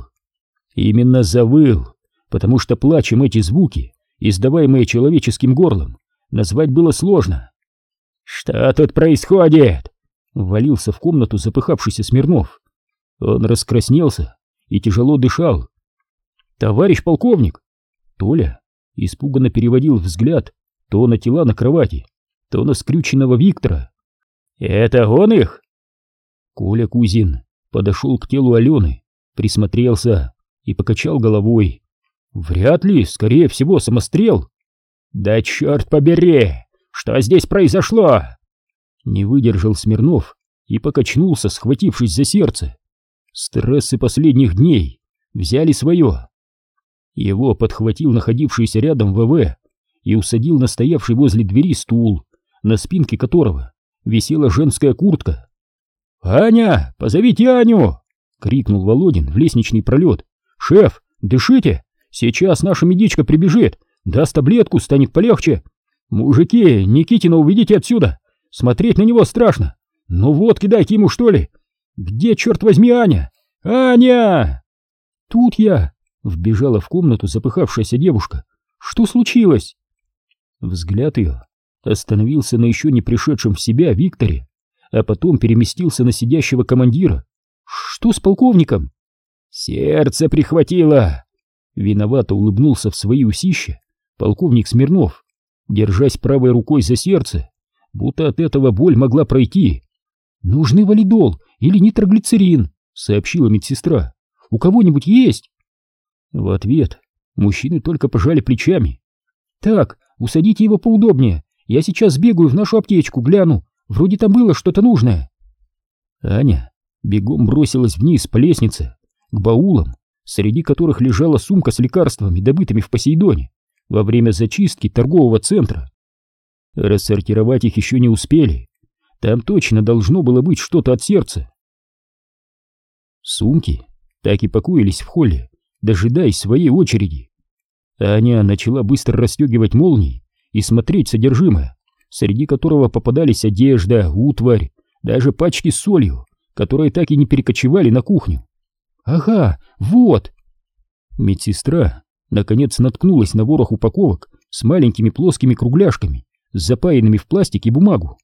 Именно завыл, потому что плачем эти звуки, издаваемые человеческим горлом, назвать было сложно. «Что тут происходит?» — ввалился в комнату запыхавшийся Смирнов. Он раскраснелся и тяжело дышал. «Товарищ полковник!» Толя испуганно переводил взгляд то на тела на кровати, то на скрюченного Виктора. «Это он их?» Коля Кузин подошел к телу Алены, присмотрелся и покачал головой. «Вряд ли, скорее всего, самострел». «Да черт побери! Что здесь произошло?» Не выдержал Смирнов и покачнулся, схватившись за сердце. Стрессы последних дней взяли свое. Его подхватил находившийся рядом ВВ и усадил на стоявший возле двери стул, на спинке которого висела женская куртка. «Аня, позовите Аню!» — крикнул Володин в лестничный пролет. «Шеф, дышите! Сейчас наша медичка прибежит, даст таблетку, станет полегче. Мужики, Никитина уведите отсюда! Смотреть на него страшно! Ну вот, кидайте ему, что ли! Где, черт возьми, Аня? Аня!» «Тут я!» — вбежала в комнату запыхавшаяся девушка. «Что случилось?» Взгляд ее остановился на еще не пришедшем в себя Викторе, а потом переместился на сидящего командира. «Что с полковником?» «Сердце прихватило!» Виновато улыбнулся в свои усища полковник Смирнов, держась правой рукой за сердце, будто от этого боль могла пройти. «Нужны валидол или нитроглицерин», — сообщила медсестра. «У кого-нибудь есть?» В ответ мужчины только пожали плечами. «Так, усадите его поудобнее, я сейчас сбегаю в нашу аптечку, гляну, вроде там было что-то нужное». Аня бегом бросилась вниз по лестнице, к баулам, среди которых лежала сумка с лекарствами, добытыми в Посейдоне во время зачистки торгового центра. Рассортировать их еще не успели. Там точно должно было быть что-то от сердца. Сумки так и покоились в холле, дожидаясь своей очереди. Аня начала быстро расстегивать молнии и смотреть содержимое, среди которого попадались одежда, утварь, даже пачки с солью, которые так и не перекочевали на кухню. «Ага, вот!» Медсестра наконец наткнулась на ворох упаковок с маленькими плоскими кругляшками, запаянными в пластик и бумагу.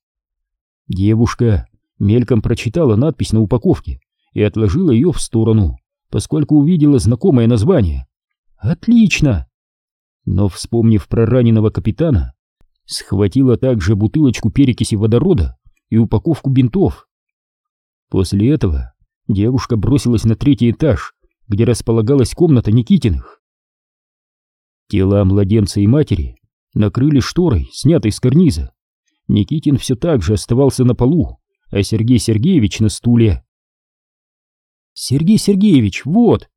Девушка мельком прочитала надпись на упаковке и отложила ее в сторону, поскольку увидела знакомое название. «Отлично!» Но, вспомнив про раненого капитана, схватила также бутылочку перекиси водорода и упаковку бинтов. После этого девушка бросилась на третий этаж, где располагалась комната Никитиных. Тела младенца и матери накрыли шторой, снятой с карниза. Никитин все так же оставался на полу, а Сергей Сергеевич на стуле. «Сергей Сергеевич, вот!»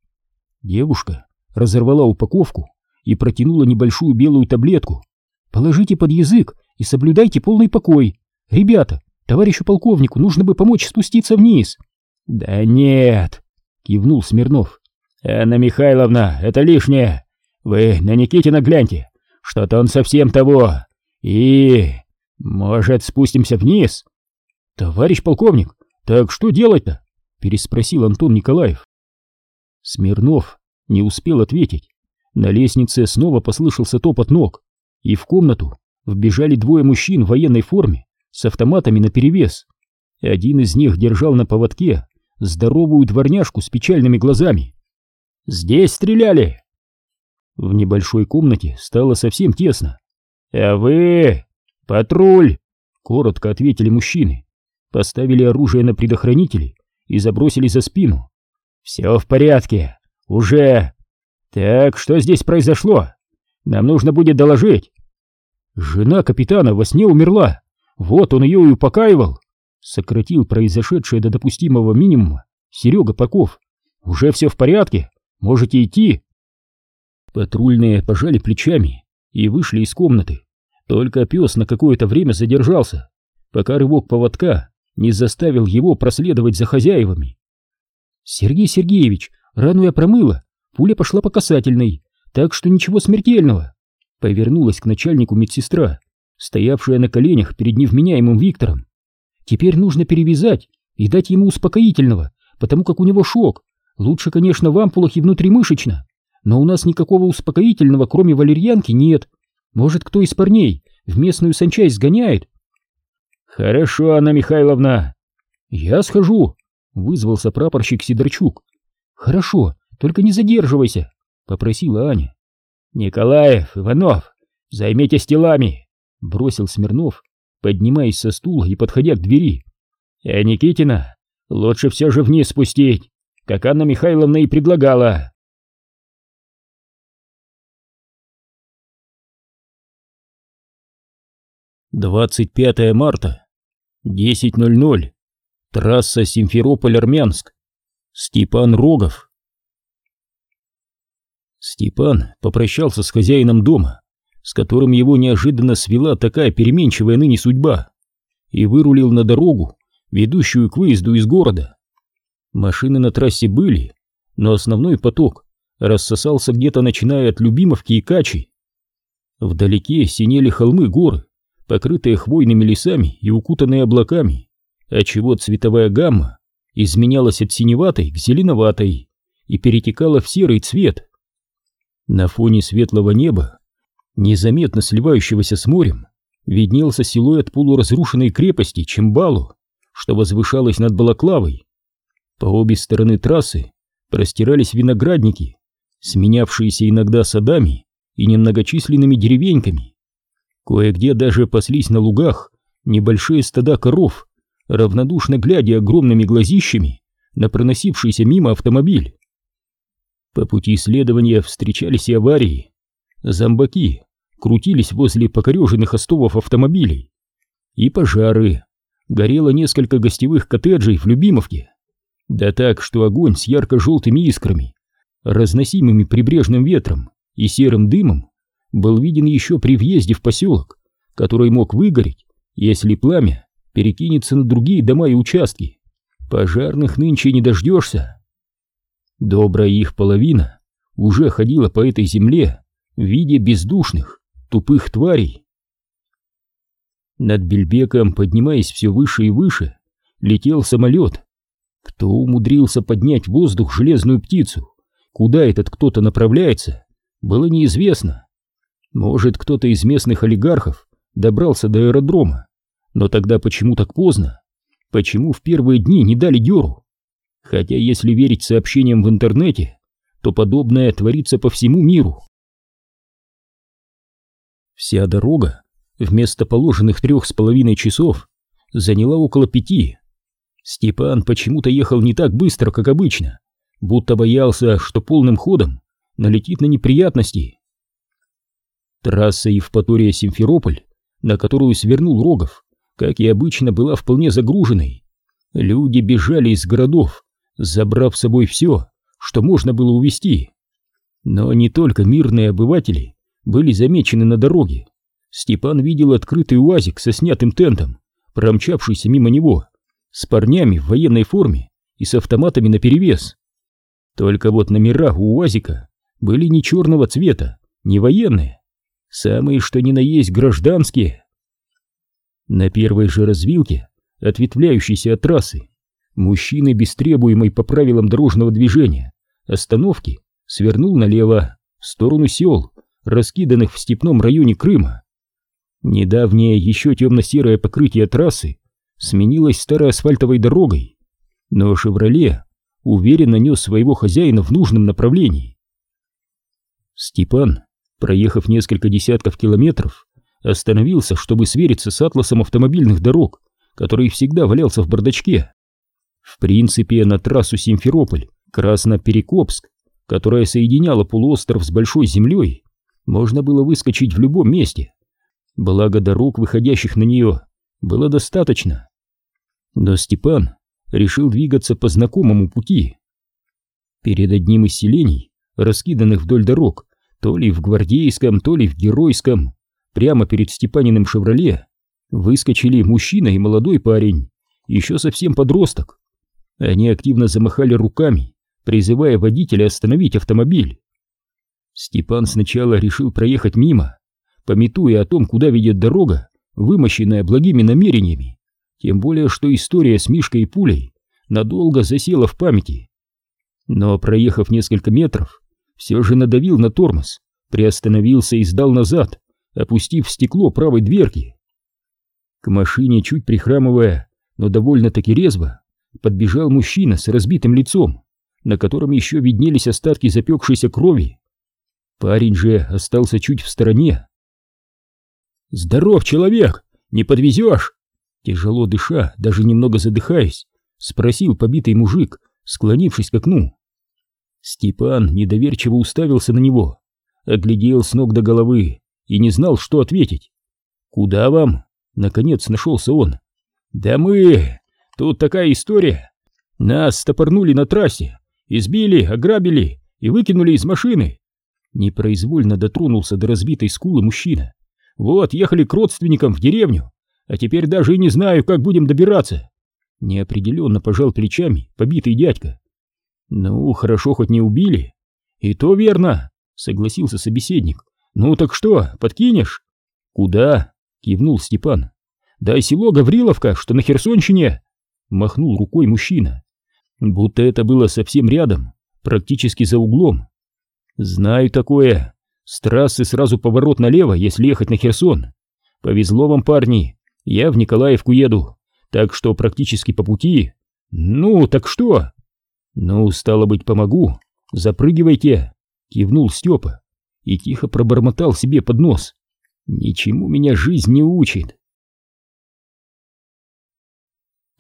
Девушка разорвала упаковку и протянула небольшую белую таблетку. «Положите под язык и соблюдайте полный покой. Ребята, товарищу полковнику нужно бы помочь спуститься вниз». «Да нет!» — кивнул Смирнов. «Анна Михайловна, это лишнее. Вы на Никитина гляньте. Что-то он совсем того. И... Может, спустимся вниз?» «Товарищ полковник, так что делать-то?» — переспросил Антон Николаев. Смирнов не успел ответить. На лестнице снова послышался топот ног, и в комнату вбежали двое мужчин в военной форме с автоматами наперевес. Один из них держал на поводке здоровую дворняжку с печальными глазами. «Здесь стреляли!» В небольшой комнате стало совсем тесно. «А вы... патруль!» — коротко ответили мужчины. Поставили оружие на предохранители и забросили за спину. «Все в порядке. Уже. Так, что здесь произошло? Нам нужно будет доложить». «Жена капитана во сне умерла. Вот он ее и упокаивал», — сократил произошедшее до допустимого минимума Серега Паков. «Уже все в порядке. Можете идти». Патрульные пожали плечами и вышли из комнаты. Только пес на какое-то время задержался, пока рывок поводка не заставил его проследовать за хозяевами. «Сергей Сергеевич, рану я промыла, пуля пошла по касательной, так что ничего смертельного», повернулась к начальнику медсестра, стоявшая на коленях перед невменяемым Виктором. «Теперь нужно перевязать и дать ему успокоительного, потому как у него шок. Лучше, конечно, в ампулах и внутримышечно, но у нас никакого успокоительного, кроме валерьянки, нет. Может, кто из парней в местную санчасть сгоняет?» «Хорошо, Анна Михайловна». «Я схожу», — вызвался прапорщик Сидорчук. «Хорошо, только не задерживайся», — попросила Аня. «Николаев, Иванов, займитесь телами», — бросил Смирнов, поднимаясь со стула и подходя к двери. «А Никитина лучше все же вниз спустить, как Анна Михайловна и предлагала». Двадцать пятое марта, десять ноль ноль. Трасса Симферополь-Армянск. Степан Рогов. Степан попрощался с хозяином дома, с которым его неожиданно свела такая переменчивая ныне судьба, и вырулил на дорогу, ведущую к выезду из города. Машины на трассе были, но основной поток рассосался где-то начиная от Любимовки и Качи. Вдалеке синели холмы горы, покрытые хвойными лесами и укутанные облаками, отчего цветовая гамма изменялась от синеватой к зеленоватой и перетекала в серый цвет. На фоне светлого неба, незаметно сливающегося с морем, виднелся силуэт полуразрушенной крепости Чембалу, что возвышалась над Балаклавой. По обе стороны трассы простирались виноградники, сменявшиеся иногда садами и немногочисленными деревеньками. Кое-где даже паслись на лугах небольшие стада коров, равнодушно глядя огромными глазищами на проносившийся мимо автомобиль. По пути следования встречались и аварии. Зомбаки крутились возле покореженных остовов автомобилей. И пожары. Горело несколько гостевых коттеджей в Любимовке. Да так, что огонь с ярко-желтыми искрами, разносимыми прибрежным ветром и серым дымом, был виден еще при въезде в поселок, который мог выгореть, если пламя перекинется на другие дома и участки. Пожарных нынче не дождешься. Добрая их половина уже ходила по этой земле в виде бездушных, тупых тварей. Над Бельбеком, поднимаясь все выше и выше, летел самолет. Кто умудрился поднять в воздух железную птицу? Куда этот кто-то направляется, было неизвестно. Может, кто-то из местных олигархов добрался до аэродрома, но тогда почему так поздно? Почему в первые дни не дали дёру? Хотя, если верить сообщениям в интернете, то подобное творится по всему миру. Вся дорога, вместо положенных трех с половиной часов, заняла около пяти. Степан почему-то ехал не так быстро, как обычно, будто боялся, что полным ходом налетит на неприятности. Трасса Евпатория-Симферополь, на которую свернул Рогов, как и обычно, была вполне загруженной. Люди бежали из городов, забрав с собой все, что можно было увезти. Но не только мирные обыватели были замечены на дороге. Степан видел открытый уазик со снятым тентом, промчавшийся мимо него, с парнями в военной форме и с автоматами наперевес. Только вот номера у УАЗика были не черного цвета, не военные, самые что ни на есть гражданские. На первой же развилке, ответвляющейся от трассы, мужчина без требуемой по правилам дорожного движения остановки свернул налево, в сторону сел, раскиданных в степном районе Крыма. Недавнее еще темно-серое покрытие трассы сменилось старой асфальтовой дорогой, но «Шевроле» уверенно нес своего хозяина в нужном направлении. Степан, проехав несколько десятков километров, остановился, чтобы свериться с атласом автомобильных дорог, который всегда валялся в бардачке. В принципе, на трассу Симферополь, Красно-Перекопск, которая соединяла полуостров с Большой землей, можно было выскочить в любом месте. Благо дорог, выходящих на нее, было достаточно. Но Степан решил двигаться по знакомому пути. Перед одним из селений, раскиданных вдоль дорог, то ли в Гвардейском, то ли в Геройском, прямо перед Степаниным «Шевроле», выскочили мужчина и молодой парень, еще совсем подросток. Они активно замахали руками, призывая водителя остановить автомобиль. Степан сначала решил проехать мимо, пометуя о том, куда ведет дорога, вымощенная благими намерениями, тем более, что история с Мишкой и пулей надолго засела в памяти. Но, проехав несколько метров, все же надавил на тормоз, приостановился и сдал назад, опустив стекло правой дверки. К машине, чуть прихрамывая, но довольно-таки резво, подбежал мужчина с разбитым лицом, на котором еще виднелись остатки запекшейся крови. Парень же остался чуть в стороне. «Здоров, человек! Не подвезешь?» Тяжело дыша, даже немного задыхаясь, спросил побитый мужик, склонившись к окну. Степан недоверчиво уставился на него, оглядел с ног до головы и не знал, что ответить. «Куда вам?» — наконец нашелся он. «Да мы... Тут такая история. Нас стопорнули на трассе, избили, ограбили и выкинули из машины. Непроизвольно дотронулся до разбитой скулы мужчина. Вот, ехали к родственникам в деревню, а теперь даже и не знаю, как будем добираться. Неопределенно пожал плечами побитый дядька. Ну, хорошо, хоть не убили. И то верно, согласился собеседник. Ну так что, подкинешь? Куда? Кивнул Степан. Дай село Гавриловка, что на Херсонщине. Махнул рукой мужчина. Будто это было совсем рядом, практически за углом. Знаю такое. С трассы сразу поворот налево, если ехать на Херсон. Повезло вам, парни. Я в Николаевку еду, так что практически по пути. Ну, так что? Ну, стало быть, помогу. Запрыгивайте, кивнул Степа и тихо пробормотал себе под нос. Ничему меня жизнь не учит.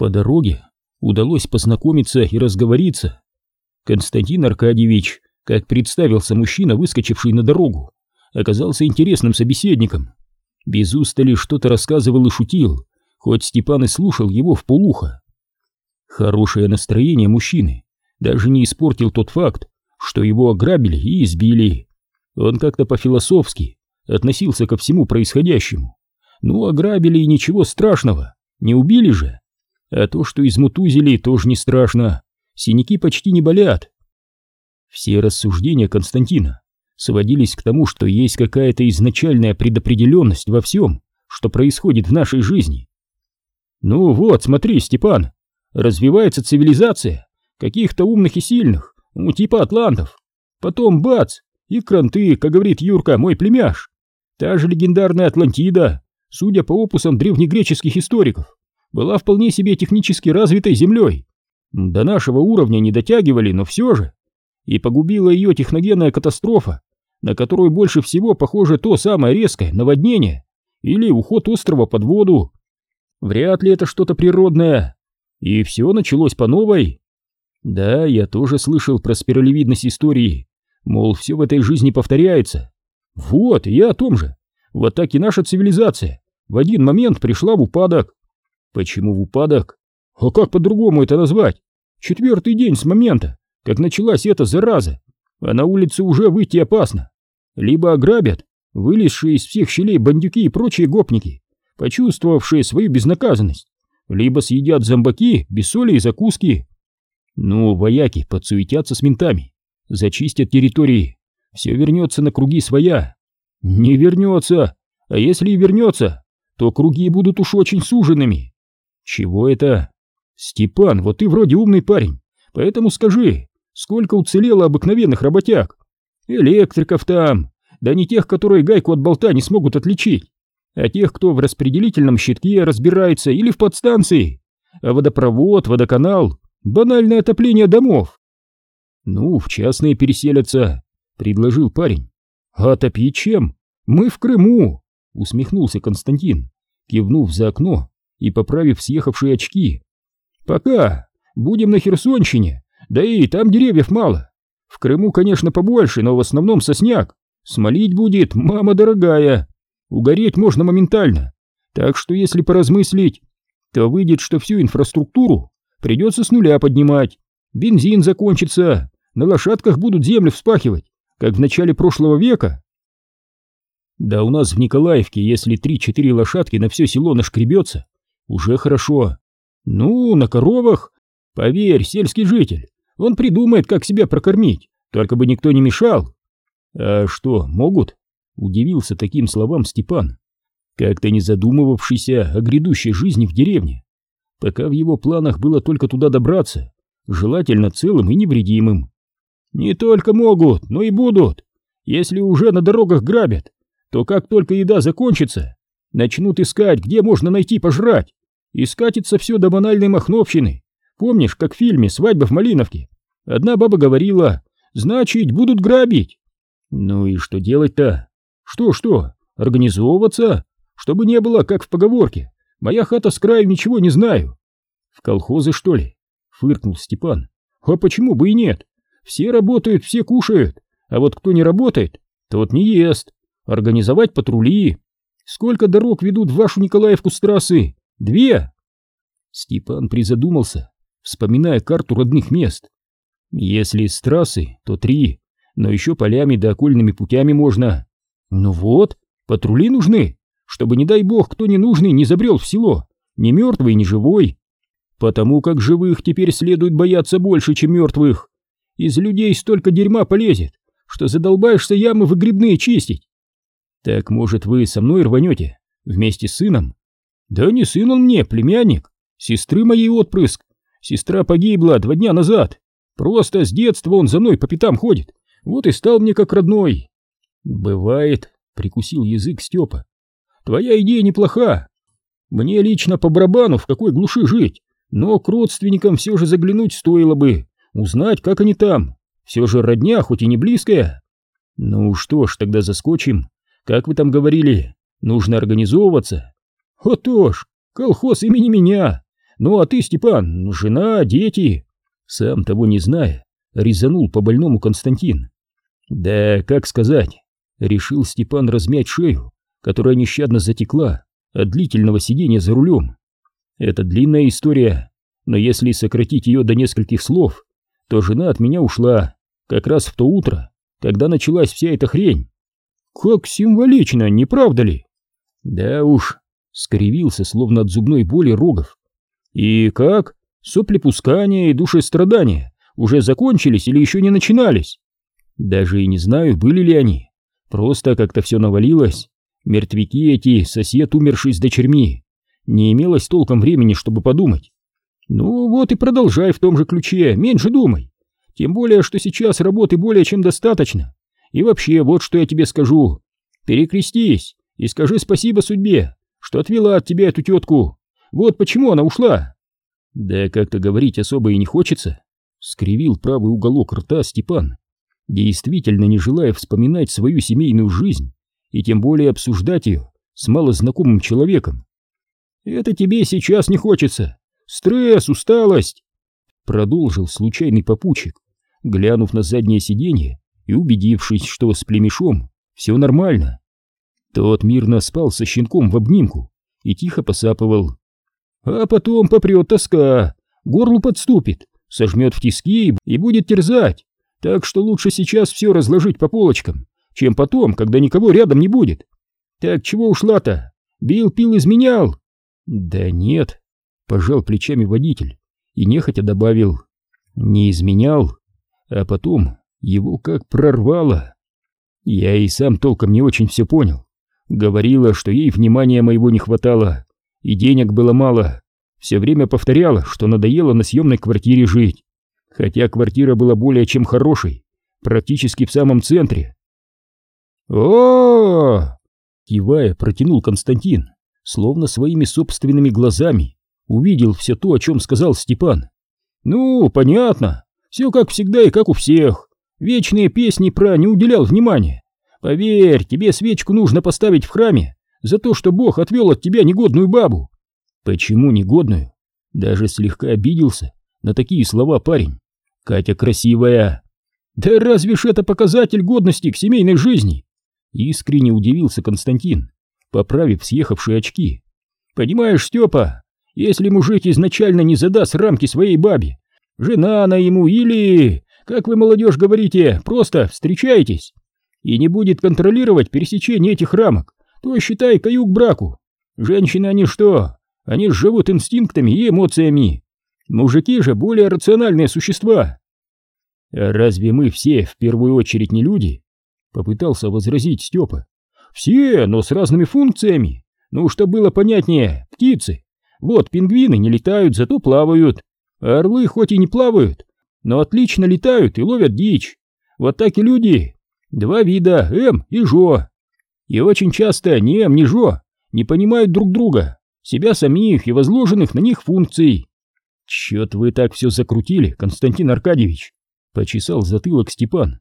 По дороге удалось познакомиться и разговориться. Константин Аркадьевич, как представился мужчина, выскочивший на дорогу, оказался интересным собеседником. Без устали что-то рассказывал и шутил, хоть Степан и слушал его в полухо. Хорошее настроение мужчины даже не испортил тот факт, что его ограбили и избили. Он как-то по-философски относился ко всему происходящему. Ну, ограбили и ничего страшного, не убили же. А то, что измутузили, тоже не страшно, синяки почти не болят. Все рассуждения Константина сводились к тому, что есть какая-то изначальная предопределенность во всем, что происходит в нашей жизни. Ну вот, смотри, Степан, развивается цивилизация каких-то умных и сильных, ну типа атлантов. Потом бац, и кранты, как говорит Юрка, мой племяш. Та же легендарная Атлантида, судя по опусам древнегреческих историков, была вполне себе технически развитой землей. До нашего уровня не дотягивали, но все же. И погубила ее техногенная катастрофа, на которую больше всего похоже то самое резкое наводнение или уход острова под воду. Вряд ли это что-то природное. И все началось по новой. Да, я тоже слышал про спиралевидность истории, мол, все в этой жизни повторяется. Вот, я о том же. Вот так и наша цивилизация в один момент пришла в упадок. Почему в упадок? А как по-другому это назвать? Четвертый день с момента, как началась эта зараза, а на улице уже выйти опасно. Либо ограбят, вылезшие из всех щелей бандюки и прочие гопники, почувствовавшие свою безнаказанность, либо съедят зомбаки без соли и закуски. Ну, вояки подсуетятся с ментами, зачистят территории, все вернется на круги своя. Не вернется, а если и вернется, то круги будут уж очень суженными. Чего это? Степан, вот ты вроде умный парень, поэтому скажи, сколько уцелело обыкновенных работяг? Электриков там, да не тех, которые гайку от болта не смогут отличить, а тех, кто в распределительном щитке разбирается или в подстанции, а водопровод, водоканал, банальное отопление домов. Ну, в частные переселятся, предложил парень. А топить чем? Мы в Крыму, усмехнулся Константин, кивнув за окно и поправив съехавшие очки. Пока будем на Херсонщине, да и там деревьев мало. В Крыму, конечно, побольше, но в основном сосняк. Смолить будет, мама дорогая. Угореть можно моментально. Так что если поразмыслить, то выйдет, что всю инфраструктуру придется с нуля поднимать. Бензин закончится, на лошадках будут землю вспахивать, как в начале прошлого века. Да у нас в Николаевке, если три-четыре лошадки на все село нашкребется, уже хорошо. Ну, на коровах, поверь, сельский житель, он придумает, как себя прокормить, только бы никто не мешал. А что, могут? Удивился таким словам Степан, как-то не задумывавшийся о грядущей жизни в деревне. Пока в его планах было только туда добраться, желательно целым и невредимым. Не только могут, но и будут. Если уже на дорогах грабят, то как только еда закончится, начнут искать, где можно найти пожрать. И скатится все до банальной махновщины. Помнишь, как в фильме «Свадьба в Малиновке»? Одна баба говорила, значит, будут грабить. Ну и что делать-то? Что-что, организовываться? Чтобы не было, как в поговорке. Моя хата с краю ничего не знаю. В колхозы, что ли? Фыркнул Степан. А почему бы и нет? Все работают, все кушают. А вот кто не работает, тот не ест. Организовать патрули. Сколько дорог ведут в вашу Николаевку с трассы? Две? Степан призадумался, вспоминая карту родных мест. Если с трассы, то три, но еще полями да окольными путями можно. Ну вот, патрули нужны, чтобы, не дай бог, кто ненужный не забрел в село, ни мертвый, ни живой. Потому как живых теперь следует бояться больше, чем мертвых. Из людей столько дерьма полезет, что задолбаешься ямы выгребные чистить. Так, может, вы со мной рванете? Вместе с сыном? Да не сын он мне, племянник. Сестры моей отпрыск. Сестра погибла два дня назад. Просто с детства он за мной по пятам ходит. Вот и стал мне как родной. Бывает, прикусил язык Степа. Твоя идея неплоха. Мне лично по барабану в какой глуши жить, но к родственникам все же заглянуть стоило бы, узнать, как они там. Все же родня, хоть и не близкая. Ну что ж, тогда заскочим. Как вы там говорили, нужно организовываться. Вот ж, колхоз имени меня. Ну а ты, Степан, жена, дети. Сам того не зная, резанул по больному Константин. Да, как сказать, решил Степан размять шею, которая нещадно затекла от длительного сидения за рулем. Это длинная история, но если сократить ее до нескольких слов, то жена от меня ушла как раз в то утро, когда началась вся эта хрень. Как символично, не правда ли? Да уж, скривился, словно от зубной боли рогов. И как? Соплепускание и душестрадания уже закончились или еще не начинались? Даже и не знаю, были ли они. Просто как-то все навалилось. Мертвяки эти, сосед, умерший с дочерьми. Не имелось толком времени, чтобы подумать. Ну вот и продолжай в том же ключе, меньше думай. Тем более, что сейчас работы более чем достаточно. И вообще, вот что я тебе скажу. Перекрестись и скажи спасибо судьбе, что отвела от тебя эту тетку. Вот почему она ушла. Да как-то говорить особо и не хочется. Скривил правый уголок рта Степан, действительно не желая вспоминать свою семейную жизнь и тем более обсуждать ее с малознакомым человеком. «Это тебе сейчас не хочется. Стресс, усталость!» Продолжил случайный попутчик, глянув на заднее сиденье и убедившись, что с племешом все нормально. Тот мирно спал со щенком в обнимку и тихо посапывал. А потом попрет тоска, горлу подступит, сожмет в тиски и будет терзать. Так что лучше сейчас все разложить по полочкам, чем потом, когда никого рядом не будет. Так чего ушла-то? Бил, пил, изменял? Да нет, пожал плечами водитель и нехотя добавил. Не изменял, а потом его как прорвало. Я и сам толком не очень все понял. Говорила, что ей внимания моего не хватало, и денег было мало. Все время повторяла, что надоело на съемной квартире жить. Хотя квартира была более чем хорошей, практически в самом центре. о Кивая, протянул Константин, словно своими собственными глазами увидел все то, о чем сказал Степан. «Ну, понятно, все как всегда и как у всех. Вечные песни про не уделял внимания. Поверь, тебе свечку нужно поставить в храме за то, что Бог отвел от тебя негодную бабу. Почему негодную? Даже слегка обиделся на такие слова парень. Катя красивая. Да разве ж это показатель годности к семейной жизни? Искренне удивился Константин, поправив съехавшие очки. Понимаешь, Степа, если мужик изначально не задаст рамки своей бабе, жена она ему или как вы, молодежь, говорите, просто встречаетесь, и не будет контролировать пересечение этих рамок, то считай каюк браку. Женщины они что? Они живут инстинктами и эмоциями. Мужики же более рациональные существа. А разве мы все в первую очередь не люди? Попытался возразить Степа. Все, но с разными функциями. Ну, чтобы было понятнее, птицы. Вот пингвины не летают, зато плавают. Орлы хоть и не плавают, но отлично летают и ловят дичь. Вот так и люди. Два вида, М и Жо. И очень часто ни М, ни Жо не понимают друг друга, себя самих и возложенных на них функций. Чё-то вы так все закрутили, Константин Аркадьевич, почесал затылок Степан.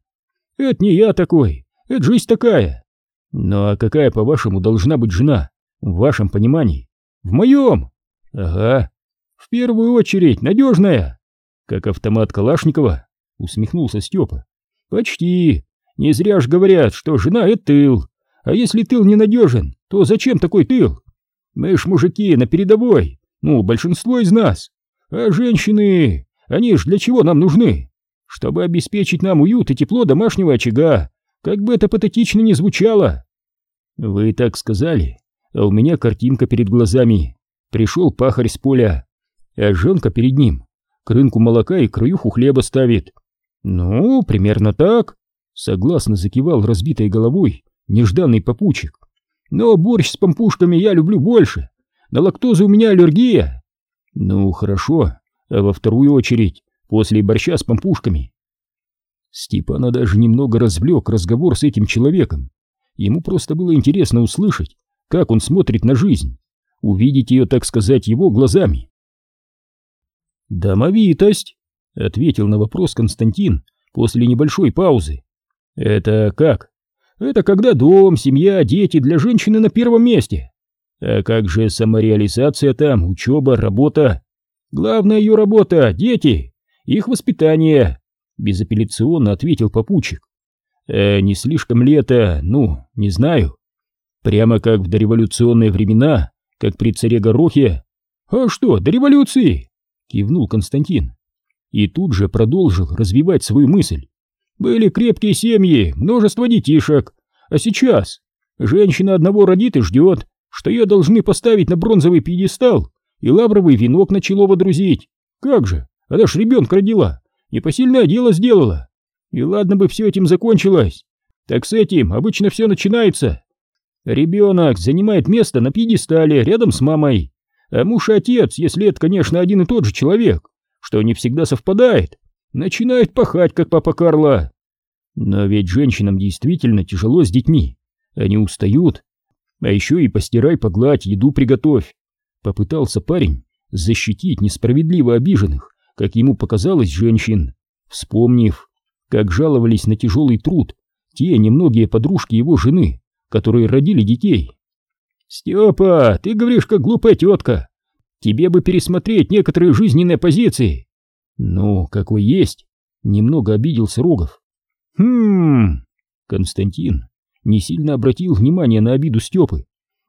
Это не я такой, это жизнь такая. Ну а какая, по-вашему, должна быть жена? В вашем понимании? В моем? Ага. В первую очередь надежная. Как автомат Калашникова? Усмехнулся Степа. Почти. Не зря ж говорят, что жена — это тыл. А если тыл ненадежен, то зачем такой тыл? Мы ж мужики на передовой, ну, большинство из нас. А женщины, они ж для чего нам нужны? Чтобы обеспечить нам уют и тепло домашнего очага, как бы это патетично ни звучало. Вы так сказали, а у меня картинка перед глазами. Пришел пахарь с поля, а жонка перед ним к рынку молока и краюху хлеба ставит. Ну, примерно так, согласно закивал разбитой головой нежданный попутчик. Но борщ с помпушками я люблю больше. На лактозу у меня аллергия. Ну, хорошо, а во вторую очередь, после борща с помпушками. Степана даже немного развлек разговор с этим человеком. Ему просто было интересно услышать, как он смотрит на жизнь, увидеть ее, так сказать, его глазами. «Домовитость», — ответил на вопрос Константин после небольшой паузы. «Это как?» «Это когда дом, семья, дети для женщины на первом месте. А как же самореализация там, учеба, работа? Главная ее работа — дети, их воспитание», — безапелляционно ответил попутчик. «Э, не слишком ли это, ну, не знаю. Прямо как в дореволюционные времена, как при царе Горохе. А что, до революции? кивнул Константин. И тут же продолжил развивать свою мысль. Были крепкие семьи, множество детишек. А сейчас женщина одного родит и ждет, что ее должны поставить на бронзовый пьедестал и лавровый венок на чело водрузить. Как же, она ж ребенка родила, непосильное дело сделала. И ладно бы все этим закончилось. Так с этим обычно все начинается. Ребенок занимает место на пьедестале рядом с мамой. А муж и отец, если это, конечно, один и тот же человек, что не всегда совпадает, начинает пахать, как папа Карла. Но ведь женщинам действительно тяжело с детьми. Они устают. А еще и постирай, погладь, еду приготовь. Попытался парень защитить несправедливо обиженных, как ему показалось, женщин, вспомнив, как жаловались на тяжелый труд те немногие подружки его жены, которые родили детей. «Степа, ты говоришь, как глупая тетка. Тебе бы пересмотреть некоторые жизненные позиции». «Ну, какой есть», — немного обиделся Рогов. «Хм...» Константин не сильно обратил внимание на обиду Степы.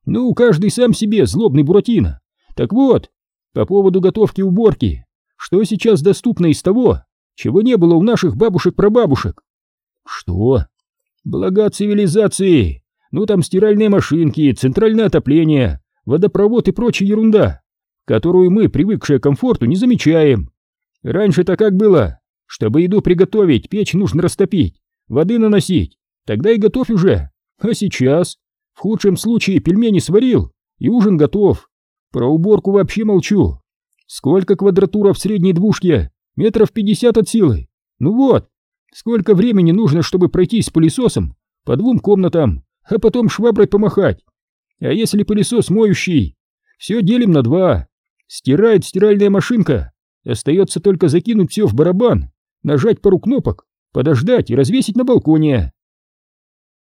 «Ну, каждый сам себе, злобный Буратино. Так вот, по поводу готовки уборки, что сейчас доступно из того, чего не было у наших бабушек-прабабушек?» «Что?» «Блага цивилизации. Ну там стиральные машинки, центральное отопление, водопровод и прочая ерунда, которую мы, привыкшие к комфорту, не замечаем. Раньше-то как было? Чтобы еду приготовить, печь нужно растопить, воды наносить, тогда и готовь уже. А сейчас? В худшем случае пельмени сварил, и ужин готов. Про уборку вообще молчу. Сколько квадратура в средней двушке? Метров пятьдесят от силы. Ну вот, сколько времени нужно, чтобы пройтись с пылесосом по двум комнатам, а потом шваброй помахать. А если пылесос моющий? Все делим на два. Стирает стиральная машинка. Остается только закинуть все в барабан, нажать пару кнопок, подождать и развесить на балконе.